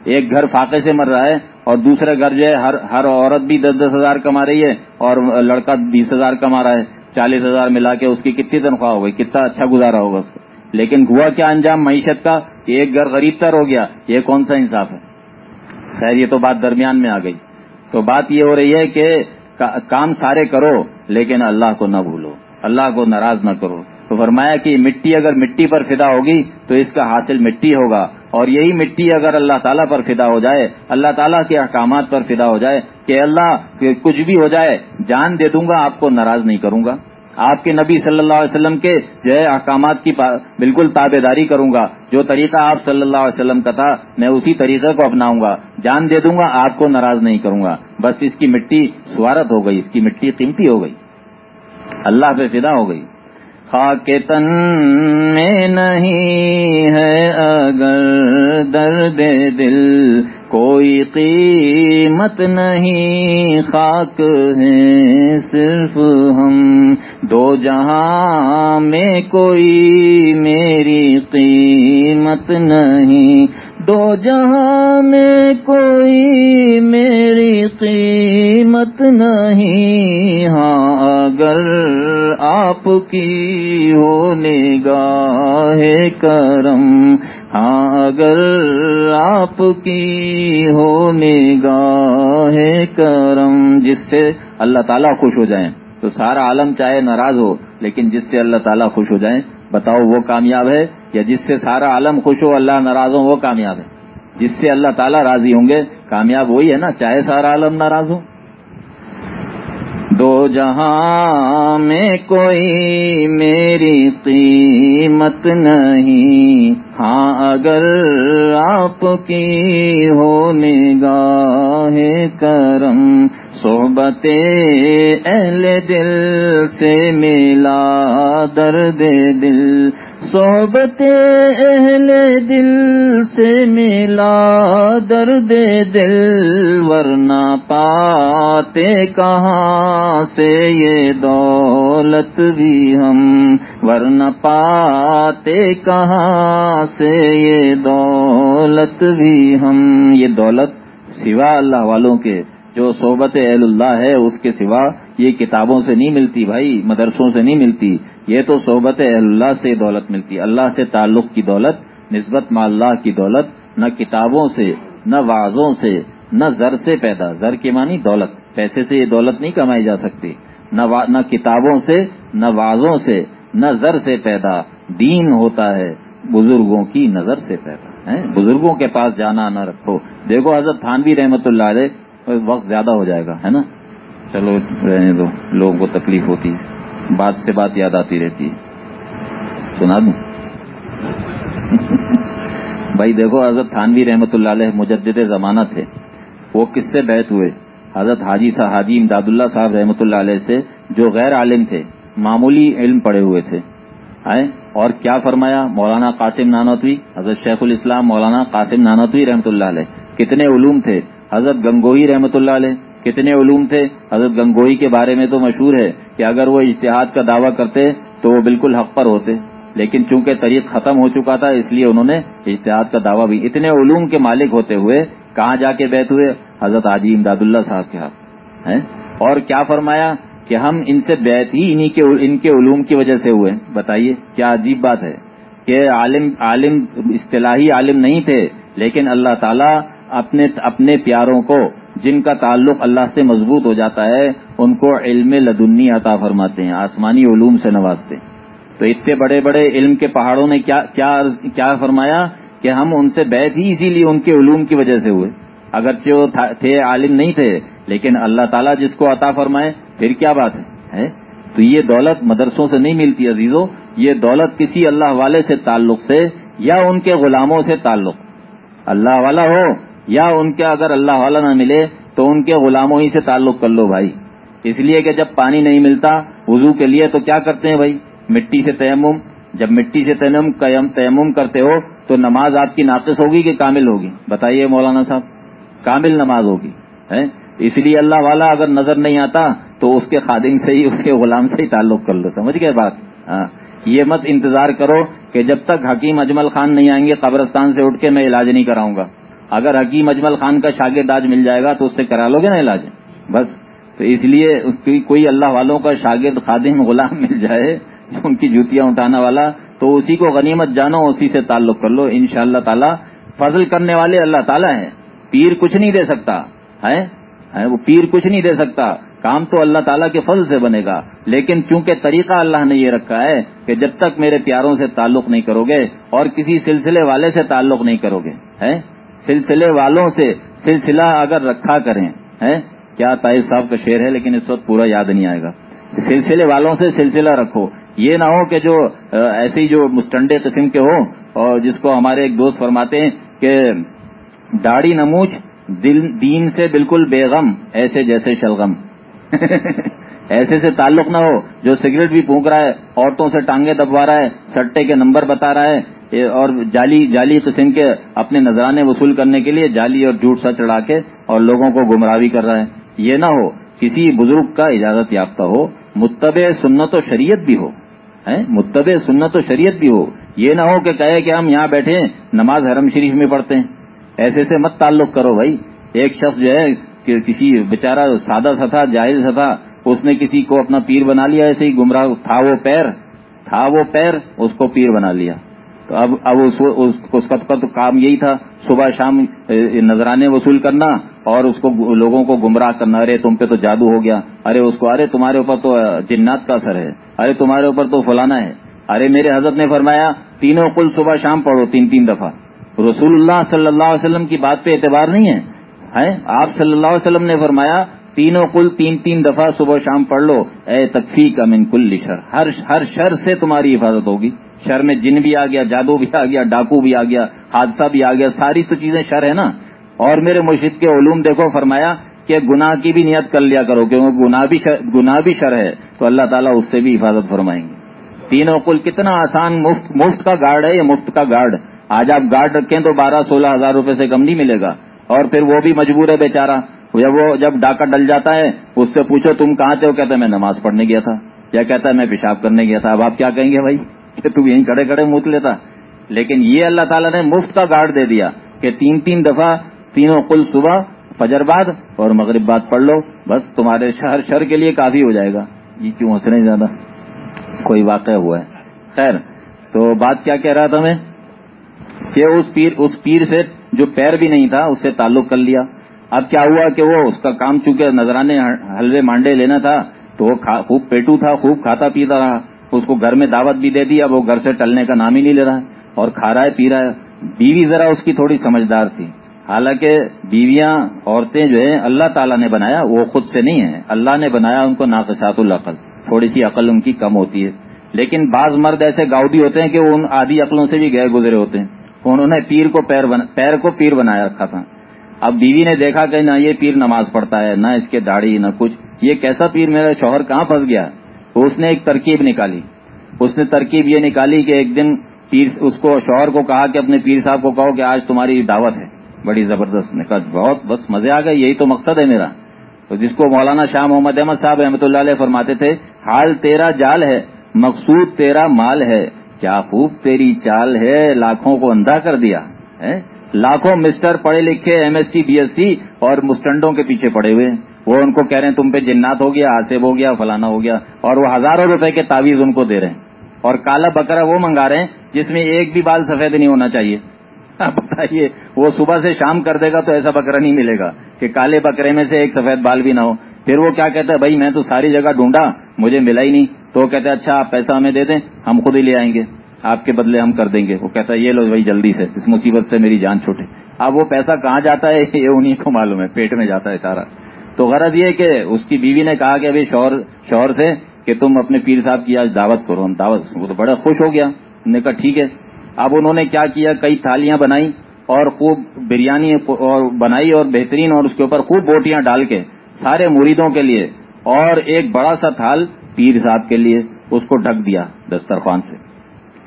ایک گھر فاقے سے مر رہا ہے اور دوسرے گھر جو ہے، ہر ہر عورت بھی دس دس ہزار کما رہی ہے اور لڑکا بیس ہزار کما رہا ہے۔ چالیس ہزار ملا کے اس کی کتنی تنخواہ ہو گئی، کتنا اچھا گزارا ہوگا اس کو لیکن ہوا کیا انجام معیشت کا؟ کہ ایک گھر غریب تر ہو گیا۔ یہ کون سا انصاف ہے؟ خیر، یہ تو بات درمیان میں آ گئی۔ تو بات یہ ہو رہی ہے کہ کام سارے کرو، لیکن اللہ کو نہ بھولو۔ اللہ کو ناراض نہ کرو۔ تو فرمایا کہ مٹی اگر مٹی پر فدا ہوگی، تو اس کا حاصل مٹی ہوگا۔ اور یہی مٹی اگر اللہ تعالیٰ پر فدا ہو جائے، اللہ تعالیٰ کے احکامات پر فدا ہو جائے کہ اللہ کچھ بھی ہو جائے، جان دے دوں گا، آپ کو ناراض نہیں کروں گا۔ آپ کے نبی صلی اللہ علیہ وسلم کے جو ہے احکامات کی بالکل تابے داری کروں گا۔ جو طریقہ آپ صلی اللہ علیہ وسلم کا تھا، میں اسی طریقے کو اپناؤں گا۔ جان دے دوں گا، آپ کو ناراض نہیں کروں گا۔ بس اس کی مٹی سوارت ہو گئی، اس کی مٹی قیمتی ہو گئی۔ اللہ پہ فدا ہو گئی۔ خاک تن میں نہیں ہے اگر درد دل، کوئی قیمت نہیں۔ خاک ہے صرف ہم۔ دو جہاں میں کوئی میری قیمت نہیں۔ دو جہاں میں کوئی میری قیمت نہیں۔ ہاں اگر آپ کی ہو نگاہ کرم ہاں اگر آپ کی ہو نگاہ کرم، جس سے اللہ تعالیٰ خوش ہو جائیں۔ تو سارا عالم چاہے ناراض ہو، لیکن جس سے اللہ تعالیٰ خوش ہو جائیں، بتاؤ وہ کامیاب ہے؟ یا جس سے سارا عالم خوش ہو، اللہ ناراض ہو وہ کامیاب ہے؟ جس سے اللہ تعالیٰ راضی ہوں گے، کامیاب وہی ہے نا، چاہے سارا عالم ناراض ہو۔ دو جہاں میں کوئی میری قیمت نہیں ہاں اگر آپ کی ہو نگاہ کرم صحبت اہل دل سے ملا درد دل۔ صحبت اہل دل سے ملا درد دل۔ ورنہ پاتے کہاں سے یہ دولت بھی ہم۔ ورنہ پاتے کہاں سے یہ دولت بھی ہم۔ یہ دولت سوا اللہ والوں کے جو صحبت اہل اللہ ہے، اس کے سوا یہ کتابوں سے نہیں ملتی بھائی، مدرسوں سے نہیں ملتی۔ یہ تو صحبت اہل اللہ سے دولت ملتی۔ اللہ سے تعلق کی دولت، نسبت ما اللہ کی دولت، نہ کتابوں سے، نہ وعظوں سے، نہ زر سے پیدا۔ زر کے معنی دولت۔ پیسے سے یہ دولت نہیں کمائی جا سکتی۔ نہ کتابوں سے، نہ وعظوں سے، نہ زر سے پیدا۔ دین ہوتا ہے بزرگوں کی نظر سے پیدا۔ بزرگوں کے پاس جانا نہ رکھو۔ دیکھو حضرت تھانوی رحمت اللہ علیہ وقت زیادہ ہو جائے گا، ہے نا؟ چلو، رہنے دو، لوگوں کو تکلیف ہوتی ہے، بات سے بات یاد آتی رہتی ہے۔ سنا دوں؟ بھائی دیکھو، حضرت تھانوی رحمت اللہ علیہ مجدد زمانہ تھے۔ وہ کس سے بیت ہوئے؟ حضرت حاجی صاحب حاجی امداد اللہ صاحب رحمۃ اللہ علیہ سے، جو غیر عالم تھے، معمولی علم پڑے ہوئے تھے۔ آئے، اور کیا فرمایا؟ مولانا قاسم نانوتوی، حضرت شیخ الاسلام مولانا قاسم نانوتوی رحمۃ اللہ علیہ، کتنے علوم تھے حضرت گنگوئی رحمۃ اللہ علیہ کتنے علوم تھے؟ حضرت گنگوئی کے بارے میں تو مشہور ہے کہ اگر وہ اشتہاد کا دعویٰ کرتے تو وہ بالکل حق پر ہوتے، لیکن چونکہ طریق ختم ہو چکا تھا، اس لیے انہوں نے اشتہاد کا دعویٰ بھی اتنے علوم کے مالک ہوتے ہوئے کہاں جا کے بیٹھ ہوئے؟ حضرت عاجی امداد اللہ صاحب کے ہاتھ اور کیا فرمایا کہ ہم ان سے بیت ہی ان کے علوم کی وجہ سے ہوئے؟ بتائیے، کیا عجیب بات ہے کہ عالم عالم، اصطلاحی عالم نہیں تھے، لیکن اللہ تعالیٰ اپنے اپنے پیاروں کو جن کا تعلق اللہ سے مضبوط ہو جاتا ہے ان کو علم لدنی عطا فرماتے ہیں آسمانی علوم سے نوازتے ہیں۔ تو اتنے بڑے بڑے علم کے پہاڑوں نے کیا کیا, کیا فرمایا کہ ہم ان سے بیت ہی اسی لیے ان کے علوم کی وجہ سے ہوئے۔ اگرچہ وہ تھے عالم نہیں تھے لیکن اللہ تعالیٰ جس کو عطا فرمائے پھر کیا بات ہے؟ تو یہ دولت مدرسوں سے نہیں ملتی عزیزوں یہ دولت کسی اللہ والے سے تعلق سے یا ان کے غلاموں سے تعلق۔ اللہ والا ہو یا ان کے اگر اللہ والا نہ ملے تو ان کے غلاموں ہی سے تعلق کر لو بھائی۔ اس لیے کہ جب پانی نہیں ملتا وضو کے لیے تو کیا کرتے ہیں بھائی؟ مٹی سے تیمم۔ جب مٹی سے تیمم تیمم کرتے ہو تو نماز آپ کی ناقص ہوگی کہ کامل ہوگی؟ بتائیے مولانا صاحب، کامل نماز ہوگی اس لیے اللہ والا اگر نظر نہیں آتا تو اس کے خادم سے ہی، اس کے غلام سے ہی تعلق کر لو، سمجھ گئے بات؟ ہاں۔ یہ مت انتظار کرو کہ جب تک حکیم اجمل خان نہیں آئیں گے، قبرستان سے اٹھ کے میں علاج نہیں کراؤں گا۔ اگر حکیم اجمل خان کا شاگرد آج مل جائے گا تو اس سے کرا لو گے نا علاج؟ بس. تو اس لیے کوئی اللہ والوں کا شاگرد خادم غلام مل جائے، ان کی جوتیاں اٹھانا والا، تو اسی کو غنیمت جانو، اسی سے تعلق کر لو۔ ان شاء اللہ تعالیٰ فضل کرنے والے اللہ تعالیٰ ہیں۔ پیر کچھ نہیں دے سکتا ہے وہ پیر کچھ نہیں دے سکتا۔ کام تو اللہ تعالیٰ کے فضل سے بنے گا۔ لیکن چونکہ طریقہ اللہ نے یہ رکھا ہے کہ جب تک میرے پیاروں سے تعلق نہیں کرو گے اور کسی سلسلے والے سے تعلق نہیں کرو گے سلسلے والوں سے سلسلہ اگر رکھا کریں کیا طائف صاحب کا شعر ہے لیکن اس وقت پورا یاد نہیں آئے گا۔ سلسلے والوں سے سلسلہ رکھو۔ یہ نہ ہو کہ جو ایسے جو مستنڈے قسم کے ہو اور جس کو ہمارے ایک دوست فرماتے ہیں کہ داڑھی نموچ دین سے بالکل بے غم، ایسے جیسے شلغم۔ ایسے سے تعلق نہ ہو۔ جو سگریٹ بھی پھونک رہا ہے، عورتوں سے ٹانگیں دبوا رہا ہے، سٹے کے نمبر بتا رہا ہے اور جالی جالی قسم کے اپنے نذرانے وصول کرنے کے لیے جالی اور جھوٹ سا چڑھا کے اور لوگوں کو گمراہی کر رہا ہے۔ یہ نہ ہو کسی بزرگ کا اجازت یافتہ ہو، متبع سنت و شریعت بھی ہو متبع سنت و شریعت بھی ہو۔ یہ نہ ہو کہ کہے کہ ہم یہاں بیٹھے نماز حرم شریف میں پڑھتے ہیں۔ ایسے سے مت تعلق کرو بھائی۔ ایک شخص جو ہے کہ کسی بیچارہ سادہ سا تھا جائز سا تھا، اس نے کسی کو اپنا پیر بنا لیا، ایسے ہی گمراہ، تھا وہ پیر، تھا وہ پیر، اس کو پیر بنا لیا۔ تو اب اب اس کا تو کام یہی تھا، صبح شام نذرانے وصول کرنا اور اس کو لوگوں کو گمراہ کرنا، ارے تم پہ تو جادو ہو گیا، ارے اس کو، ارے تمہارے اوپر تو جنات کا اثر ہے، ارے تمہارے اوپر تو فلانا ہے، ارے میرے حضرت نے فرمایا، تینوں کل صبح شام پڑھو، تین تین دفعہ۔ رسول اللہ صلی اللہ علیہ وسلم کی بات پہ اعتبار نہیں ہے آپ صلی اللہ علیہ وسلم نے فرمایا، تینوں کل تین تین دفعہ صبح شام پڑھ لو، اے تکفی کا من کل شر، ہر ہر شر سے تمہاری حفاظت ہوگی۔ شر میں جن بھی آ گیا، جادو بھی آ گیا، ڈاکو بھی آ گیا، حادثہ بھی آ گیا، ساری تو چیزیں شر ہے نا۔ اور میرے مرشد کے علوم دیکھو، فرمایا کہ گناہ کی بھی نیت کر لیا کرو، کیونکہ گناہ بھی شر، گناہ بھی شر ہے، تو اللہ تعالیٰ اس سے بھی حفاظت فرمائیں گے۔ تینوں کل کتنا آسان مفت مفت کا گارڈ ہے، یہ مفت کا گارڈ آج آپ گارڈ رکھیں تو بارہ سولہ ہزار روپے سے کم نہیں ملے گا۔ اور پھر وہ بھی مجبور ہے بیچارہ۔ جب وہ، جب ڈاکہ ڈل جاتا ہے، اس سے پوچھو تم کہاں تھے وہ کہتا ہے میں نماز پڑھنے گیا تھا۔ یا کہتا ہے میں پیشاب کرنے گیا تھا۔ اب آپ کیا کہیں گے بھائی؟ کہ تم یہیں کڑے کڑے موت لیتا۔ لیکن یہ اللہ تعالیٰ نے مفت کا گارڈ دے دیا کہ تین تین دفعہ تینوں کل صبح، فجر بعد اور مغرب بعد پڑھ لو۔ بس تمہارے شہر شر کے لیے کافی ہو جائے گا۔ یہ کیوں ہنس رہے زیادہ؟ کوئی واقعہ ہوا ہے۔ خیر، تو بات کیا کہہ رہا تھا میں؟ کہ اس پیر اس پیر سے جو پیر بھی نہیں تھا، اس سے تعلق کر لیا۔ اب کیا ہوا کہ وہ اس کا کام چونکہ نذرانے، حلوے مانڈے لینا تھا، تو وہ خوب پیٹو تھا، خوب کھاتا پیتا رہا۔ اس کو گھر میں دعوت بھی دے دی، اب وہ گھر سے ٹلنے کا نام ہی نہیں لے رہا ہے۔ اور کھا رہا ہے، پی رہا ہے۔ بیوی ذرا اس کی تھوڑی سمجھدار تھی۔ حالانکہ بیویاں عورتیں جو ہیں، اللہ تعالیٰ نے بنایا، وہ خود سے نہیں ہیں۔ اللہ نے بنایا ان کو ناقصات العقل۔ تھوڑی سی عقل ان کی کم ہوتی ہے۔ لیکن بعض مرد ایسے گاؤدی ہوتے ہیں کہ ان آدھی عقلوں سے بھی گئے گزرے ہوتے ہیں۔ انہوں نے پیر کو پیر بنا، پیر کو پیر بنایا رکھا تھا۔ اب بیوی نے دیکھا کہ نہ یہ پیر نماز پڑھتا ہے، نہ اس کے داڑھی، نہ کچھ۔ یہ کیسا پیر میرا شوہر کہاں پھنس گیا؟ تو اس نے ایک ترکیب نکالی۔ اس نے ترکیب یہ نکالی کہ ایک دن پیر اس کو شوہر کو کہا کہ اپنے پیر صاحب کو کہو کہ آج تمہاری دعوت ہے۔ بڑی زبردست۔ نے کہا، بہت، بس مزے آ گئے، یہی تو مقصد ہے میرا۔ تو جس کو مولانا شاہ محمد احمد صاحب رحمۃ اللہ علیہ فرماتے تھے، حال تیرا جال ہے، مقصود تیرا مال ہے۔ کیا خوب تیری چال ہے، لاکھوں کو اندھا کر دیا۔ لاکھوں مسٹر پڑھے لکھے، M S C, B S C اور مسٹنڈوں کے پیچھے پڑے ہوئے۔ وہ ان کو کہہ رہے ہیں تم پہ جنات ہو گیا، آصف ہو گیا، فلانا ہو گیا، اور وہ ہزاروں روپے کے تعویذ ان کو دے رہے ہیں۔ اور کالا بکرا وہ منگا رہے ہیں جس میں ایک بھی بال سفید نہیں ہونا چاہیے۔ بتائیے، وہ صبح سے شام کر دے گا تو ایسا بکرا نہیں ملے گا کہ کالے بکرے میں سے ایک سفید بال بھی نہ ہو۔ پھر وہ کیا کہتا ہے، بھائی میں تو ساری جگہ ڈھونڈا، مجھے ملا ہی نہیں۔ تو وہ کہتے اچھا آپ پیسہ ہمیں دے دیں، ہم خود ہی لے آئیں گے، آپ کے بدلے ہم کر دیں گے۔ وہ کہتا ہے، یہ لو بھائی جلدی سے، اس مصیبت سے میری جان چھوٹے۔ اب وہ پیسہ کہاں جاتا ہے، یہ انہیں کو معلوم ہے، پیٹ میں جاتا ہے سارا۔ تو غرض یہ کہ اس کی بیوی نے کہا کہ ابھی شوہر شوہر سے کہ تم اپنے پیر صاحب کی آج دعوت کرو۔ ہم دعوت وہ تو بڑا خوش ہو گیا۔ نے کہا ٹھیک ہے۔ اب انہوں نے کیا کیا؟ کئی تھالیاں بنائی اور خوب بریانی اور بنائی اور بہترین اور اس کے اوپر خوب بوٹیاں ڈال کے سارے مریدوں کے لیے اور ایک بڑا سا تھال پیر صاحب کے لیے اس کو ڈھک دیا دسترخوان سے۔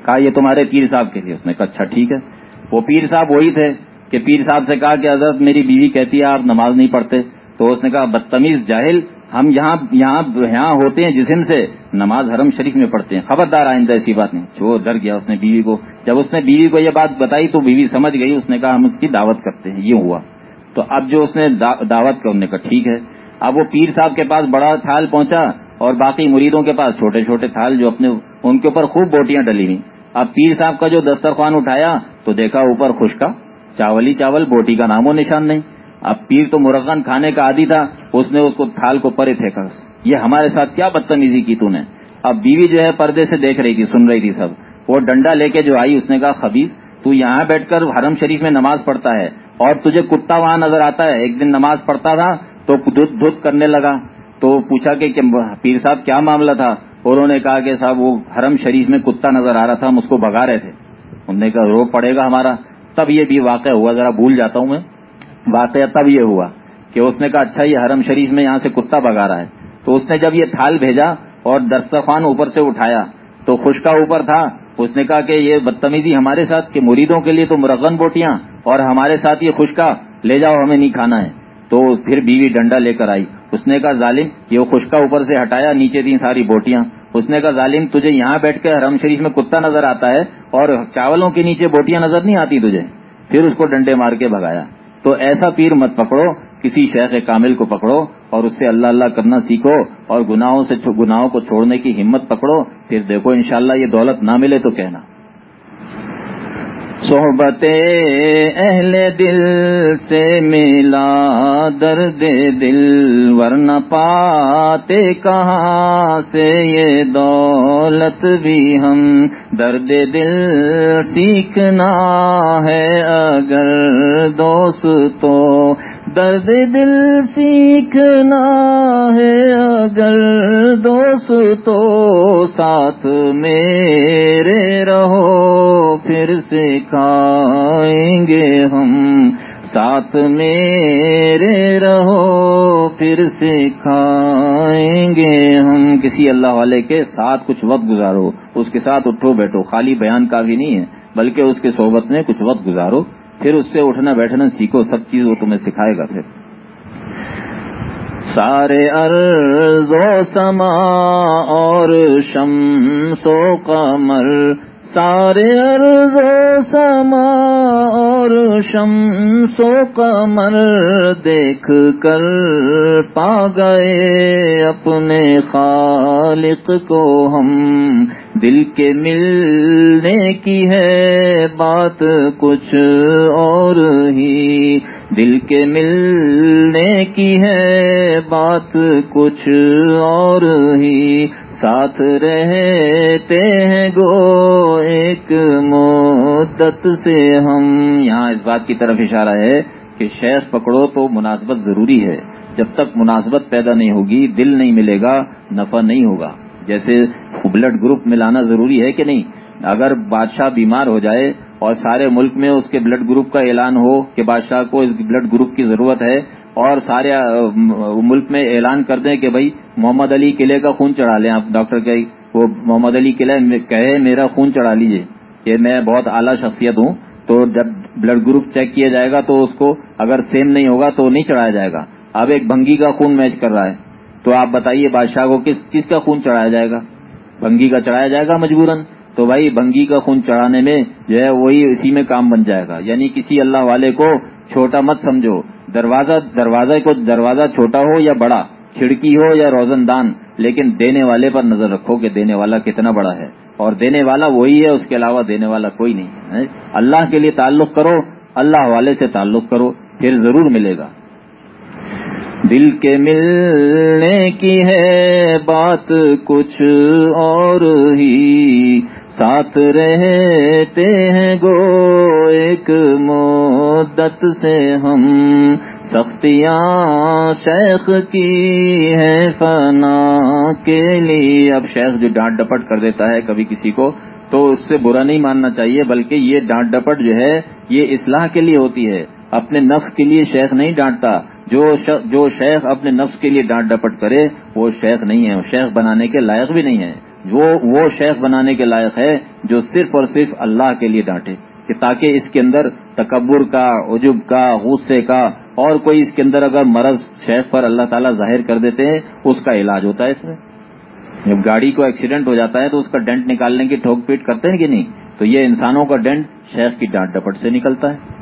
کہا، یہ تمہارے پیر صاحب کے لیے۔ اس نے کہا اچھا ٹھیک ہے۔ وہ پیر صاحب وہی تھے کہ پیر صاحب سے کہا کہ حضرت، میری بیوی کہتی ہے، آپ نماز نہیں پڑھتے۔ تو اس نے کہا، بدتمیز جاہل، ہم یہاں یہاں یہاں ہوتے ہیں جسم سے، نماز حرم شریف میں پڑھتے ہیں. خبردار آئندہ ایسی بات نہیں جو ڈر گیا اس نے بیوی کو۔ جب اس نے بیوی کو یہ بات بتائی تو بیوی سمجھ گئی، اس نے کہا، ہم اس کی دعوت کرتے ہیں، یہ ہوا۔ تو اب جو اس نے دعوت کرنے کا ٹھیک ہے۔ اب وہ پیر صاحب کے پاس بڑا تھال پہنچا اور باقی مریدوں کے پاس چھوٹے چھوٹے تھال جو اپنے ان کے اوپر خوب بوٹیاں ڈلی ہوئی اب پیر صاحب کا جو دسترخوان اٹھایا تو دیکھا اوپر خشکا چاول ہی چاول، بوٹی کا نام و نشان نہیں۔ اب پیر تو مرغن کھانے کا عادی تھا، اس نے اس کو تھال کو پرے پھینکا۔ یہ ہمارے ساتھ کیا بدتمیزی کی تو نے؟ اب بیوی جو ہے پردے سے دیکھ رہی تھی، سن رہی تھی سب۔ وہ ڈنڈا لے کے جو آئی، اس نے کہا خبیز تو یہاں بیٹھ کر حرم شریف میں نماز پڑھتا ہے اور تجھے کتا وہاں نظر آتا ہے۔ ایک دن نماز پڑھتا تھا تو دھت دھت کرنے لگا۔ تو پوچھا کہ پیر صاحب، کیا معاملہ تھا؟ انہوں نے کہا کہ صاحب، وہ حرم شریف میں کتا نظر آ رہا تھا، ہم اس کو بگا رہے تھے۔ انہوں نے کہا، روک پڑے گا ہمارا؟ تب یہ بھی واقع ہوا، ذرا بھول جاتا ہوں میں۔ واقعہ تب یہ ہوا کہ اس نے کہا اچھا یہ حرم شریف میں یہاں سے کتا بگا رہا ہے۔ تو اس نے جب یہ تھال بھیجا اور دسترخوان اوپر سے اٹھایا، تو خشکا اوپر تھا۔ اس نے کہا کہ یہ بدتمیزی ہمارے ساتھ، کہ مریدوں کے لیے تو مرغن بوٹیاں اور ہمارے ساتھ یہ خشکا، لے جاؤ، ہمیں نہیں کھانا ہے۔ تو پھر بیوی ڈنڈا لے کر آئی۔ اس نے کہا، ظالم، یہ خشکا اوپر سے ہٹایا، نیچے تھی ساری بوٹیاں۔ اس نے کہا، ظالم، تجھے یہاں بیٹھ کے حرم شریف میں کتا نظر آتا ہے اور چاولوں کے نیچے بوٹیاں نظر نہیں آتی تجھے؟ پھر اس کو ڈنڈے مار کے بھگایا۔ تو ایسا پیر مت پکڑو، کسی شیخ کامل کو پکڑو اور اس سے اللہ اللہ کرنا سیکھو اور گناہوں سے گناہوں کو چھوڑنے کی ہمت پکڑو، پھر دیکھو انشاءاللہ یہ دولت نہ ملے تو کہنا۔ صحبت اہل دل سے ملا درد دل، ورنہ پاتے کہاں سے یہ دولت بھی ہم؟ درد دل سیکھنا ہے اگر دوست تو درد دل سیکھنا ہے اگر دوست تو ساتھ میرے رہو، پھر سکھائیں گے ہم ساتھ میرے رہو، پھر سکھائیں گے ہم۔ کسی اللہ والے کے ساتھ کچھ وقت گزارو، اس کے ساتھ اٹھو بیٹھو، خالی بیان کا بھی نہیں ہے، بلکہ اس کے صحبت میں کچھ وقت گزارو۔ پھر اس سے اٹھنا بیٹھنا سیکھو، سب چیز وہ تمہیں سکھائے گا پھر۔ سارے ارض و سما اور شمس و قمر، سارے ارض و سما اور شمس و قمر دیکھ کر پا گئے اپنے خالق کو ہم۔ دل کے ملنے کی ہے بات کچھ اور ہی۔ دل کے ملنے کی ہے بات کچھ اور ہی۔ ساتھ رہتے ہیں گو ایک مدت سے ہم۔ یہاں اس بات کی طرف اشارہ ہے کہ شیخ پکڑو تو مناسبت ضروری ہے۔ جب تک مناسبت پیدا نہیں ہوگی، دل نہیں ملے گا، نفع نہیں ہوگا۔ جیسے بلڈ گروپ ملانا ضروری ہے کہ نہیں؟ اگر بادشاہ بیمار ہو جائے اور سارے ملک میں اس کے بلڈ گروپ کا اعلان ہو کہ بادشاہ کو اس بلڈ گروپ کی ضرورت ہے اور سارے ملک میں اعلان کر دیں کہ بھائی محمد علی قلعے کا خون چڑھا لیں آپ، ڈاکٹر کہ وہ محمد علی قلعہ کہے، میرا خون چڑھا لیجیے کہ میں بہت اعلیٰ شخصیت ہوں، تو جب بلڈ گروپ چیک کیا جائے گا تو اس کو اگر سیم نہیں ہوگا تو نہیں چڑھایا جائے گا۔ اب ایک بھنگی کا خون میچ کر رہا ہے، تو آپ بتائیے بادشاہ کو کس کس کا خون چڑھایا جائے گا؟ بنگی کا چڑھایا جائے گا مجبوراً، تو بھائی بنگی کا خون چڑھانے میں جو ہے وہی اسی میں کام بن جائے گا۔ یعنی کسی اللہ والے کو چھوٹا مت سمجھو۔ دروازہ دروازہ کو دروازہ چھوٹا ہو یا بڑا، کھڑکی ہو یا روزن دان، لیکن دینے والے پر نظر رکھو کہ دینے والا کتنا بڑا ہے۔ اور دینے والا وہی ہے، اس کے علاوہ دینے والا کوئی نہیں ہے۔ اللہ کے لیے تعلق کرو، اللہ والے سے تعلق کرو، پھر ضرور ملے گا۔ دل کے ملنے کی ہے بات کچھ اور ہی۔ ساتھ رہتے ہیں گو ایک مدت سے ہم۔ سختیاں شیخ کی ہے فنا کے لیے۔ اب شیخ جو ڈانٹ ڈپٹ کر دیتا ہے کبھی کسی کو، تو اس سے برا نہیں ماننا چاہیے، بلکہ یہ ڈانٹ ڈپٹ جو ہے، یہ اصلاح کے لیے ہوتی ہے۔ اپنے نفس کے لیے شیخ نہیں ڈانٹتا۔ جو جو شیخ اپنے نفس کے لیے ڈانٹ ڈپٹ کرے، وہ شیخ نہیں ہے شیخ بنانے کے لائق بھی نہیں ہے۔ جو وہ شیخ بنانے کے لائق ہے، جو صرف اور صرف اللہ کے لیے ڈانٹے، کہ تاکہ اس کے اندر تکبر کا، عجب کا، غصے کا، اور کوئی اس کے اندر اگر مرض شیخ پر اللہ تعالیٰ ظاہر کر دیتے ہیں، اس کا علاج ہوتا ہے اس میں۔ جب گاڑی کو ایکسیڈنٹ ہو جاتا ہے، تو اس کا ڈنٹ نکالنے کی ٹھوک پیٹ کرتے ہیں کہ نہیں؟ تو یہ انسانوں کا ڈنٹ شیخ کی ڈانٹ ڈپٹ سے نکلتا ہے۔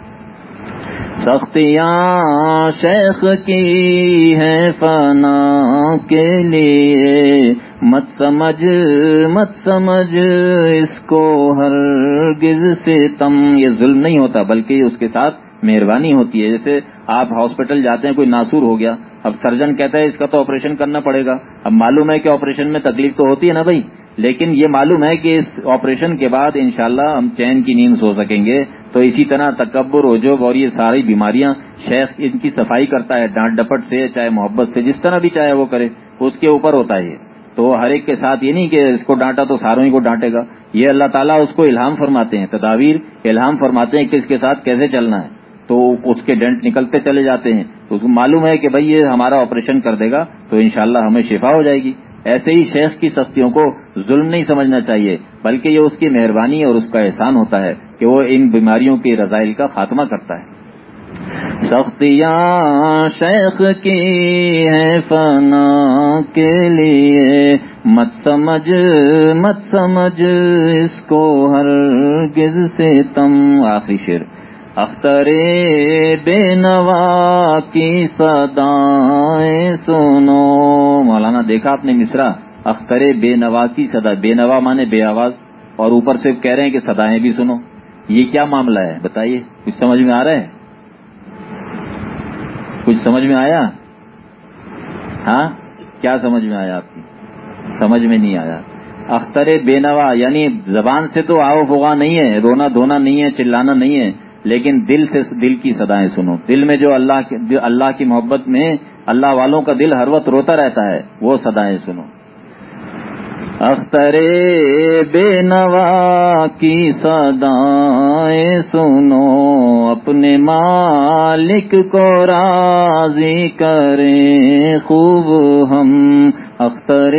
سختیاں شیخ کی ہیں فنا کے لیے۔ مت سمجھ مت سمجھ اس کو ہر گز سے تم۔ یہ ظلم نہیں ہوتا، بلکہ اس کے ساتھ مہربانی ہوتی ہے۔ جیسے آپ ہاسپٹل جاتے ہیں، کوئی ناسور ہو گیا۔ اب سرجن کہتا ہے، اس کا تو آپریشن کرنا پڑے گا۔ اب معلوم ہے کہ آپریشن میں تکلیف تو ہوتی ہے نا بھائی، لیکن یہ معلوم ہے کہ اس آپریشن کے بعد انشاءاللہ ہم چین کی نیند سو سکیں گے۔ تو اسی طرح تکبر وجوب اور یہ ساری بیماریاں شیخ ان کی صفائی کرتا ہے، ڈانٹ ڈپٹ سے، چاہے محبت سے، جس طرح بھی چاہے وہ کرے، اس کے اوپر ہوتا ہے تو ہر ایک کے ساتھ یہ نہیں کہ اس کو ڈانٹا تو ساروں ہی کو ڈانٹے گا، یہ اللہ تعالیٰ اس کو الہام فرماتے ہیں، تدابیر الہام فرماتے ہیں کہ اس کے ساتھ کیسے چلنا ہے۔ تو اس کے ڈنٹ نکلتے چلے جاتے ہیں۔ تو اس کو معلوم ہے کہ بھائی یہ ہمارا آپریشن کر دے گا، تو انشاءاللہ ہمیں شفا ہو جائے گی۔ ایسے ہی شیخ کی سختیوں کو ظلم نہیں سمجھنا چاہیے، بلکہ یہ اس کی مہربانی اور اس کا احسان ہوتا ہے۔ کہ وہ ان بیماریوں کے رضائل کا خاتمہ کرتا ہے۔ سختیاں شیخ کی ہے فنا کے لیے۔ مت سمجھ مت سمجھ اس کو ہر گز سے تم۔ آخری شیر اختر بے نوا کی سدائیں سنو۔ مولانا دیکھا آپ نے مصرا؟ اختر بے نوا کی سدا بے نوا مانے بے آواز۔ اور اوپر سے کہہ رہے ہیں کہ سدائیں بھی سنو۔ یہ کیا معاملہ ہے؟ بتائیے، کچھ سمجھ میں آ رہا ہے؟ کچھ سمجھ میں آیا؟ ہاں؟ کیا سمجھ میں آیا آپ کی؟ سمجھ میں نہیں آیا۔ اختر بے نوا یعنی زبان سے تو آؤ ہوگا نہیں ہے، رونا دھونا نہیں ہے، چلانا نہیں ہے، لیکن دل سے دل کی سدائیں سنو۔ دل میں جو اللہ اللہ کی محبت میں اللہ والوں کا دل ہر وقت روتا رہتا ہے، وہ سدائیں سنو۔ اختر بے نوا کی سدائیں سنو، اپنے مالک کو راضی کریں خوب ہم۔ اختر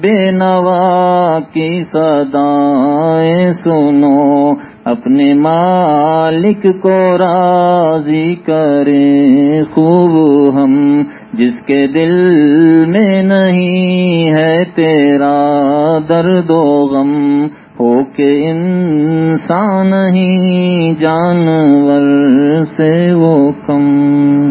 بے نوا کی سدائیں سنو، اپنے مالک کو راضی کریں خوب ہم۔ جس کے دل میں نہیں ہے تیرا درد و غم، ہو کے انسان ہی جانور سے وہ کم۔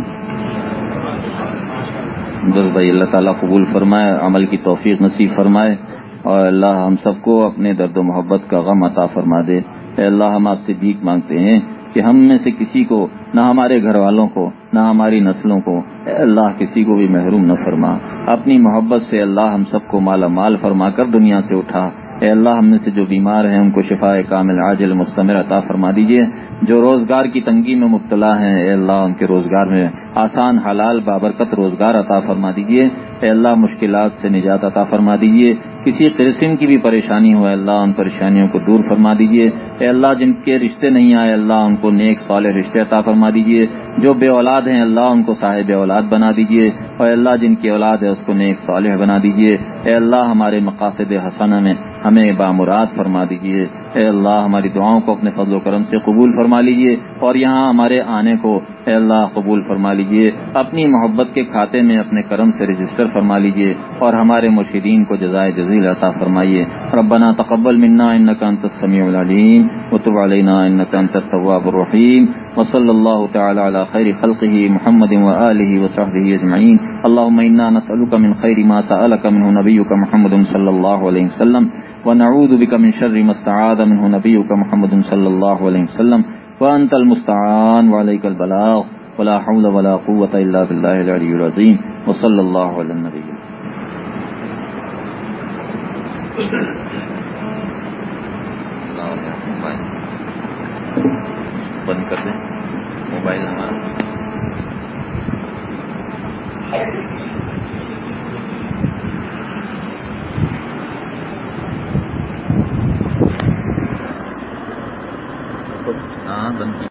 بس بھائی، اللہ تعالیٰ قبول فرمائے، عمل کی توفیق نصیب فرمائے۔ اور اللہ ہم سب کو اپنے درد و محبت کا غم عطا فرما دے۔ اے اللہ، ہم آپ سے بھیک مانگتے ہیں کہ ہم میں سے کسی کو، نہ ہمارے گھر والوں کو نہ ہماری نسلوں کو۔ اے اللہ، کسی کو بھی محروم نہ فرما۔ اپنی محبت سے اللہ ہم سب کو مالا مال فرما کر دنیا سے اٹھا۔ اے اللہ، ہم میں سے جو بیمار ہیں، ان کو شفا کامل عاجل مستمر عطا فرما دیجیے جو روزگار کی تنگی میں مبتلا ہیں، اے اللہ، ان کے روزگار میں آسان، حلال، بابرکت روزگار عطا فرما دیجیے اے اللہ، مشکلات سے نجات عطا فرما دیجیے کسی قسم کی بھی پریشانی ہو اللہ ان پریشانیوں کو دور فرما دیجیے اے اللہ جن کے رشتے نہیں آئے اللہ ان کو نیک صالح رشتے عطا فرما دیجیے جو بے اولاد ہیں اللہ ان کو صاحب اولاد بنا دیجیے اور اللہ جن کی اولاد ہے، اس کو نیک صالح بنا دیجیے اے اللہ ہمارے مقاصد حسنہ میں ہمیں بامراد فرما دیجیے اے اللہ، ہماری دعاؤں کو اپنے فضل و کرم سے قبول فرما لیجیے اور یہاں ہمارے آنے کو اے اللہ قبول فرما لیجیے اپنی محبت کے کھاتے میں اپنے کرم سے رجسٹر فرما لیجیے اور ہمارے مرشدین کو جزائے جزیل عطا فرمائیے۔ ربنا تقبل منا انك انت السميع العليم وتب علينا انك انت التواب الرحيم وصلى الله تعالى على خير خلقه محمد واله وصحبه اجمعين اللهم انا نسالك من خير ما سالك منه نبيك محمد صلى الله عليه وسلم۔ ونعوذ بك من شر ما استعاذ منه نبيك محمد صلى الله عليه وسلم. وانت المستعان وعليك البلاغ. ولا حول ولا قوة الا بالله العلي العظيم. وصلى الله على النبي. بند کر دیں. موبائل ہمارا. بنتی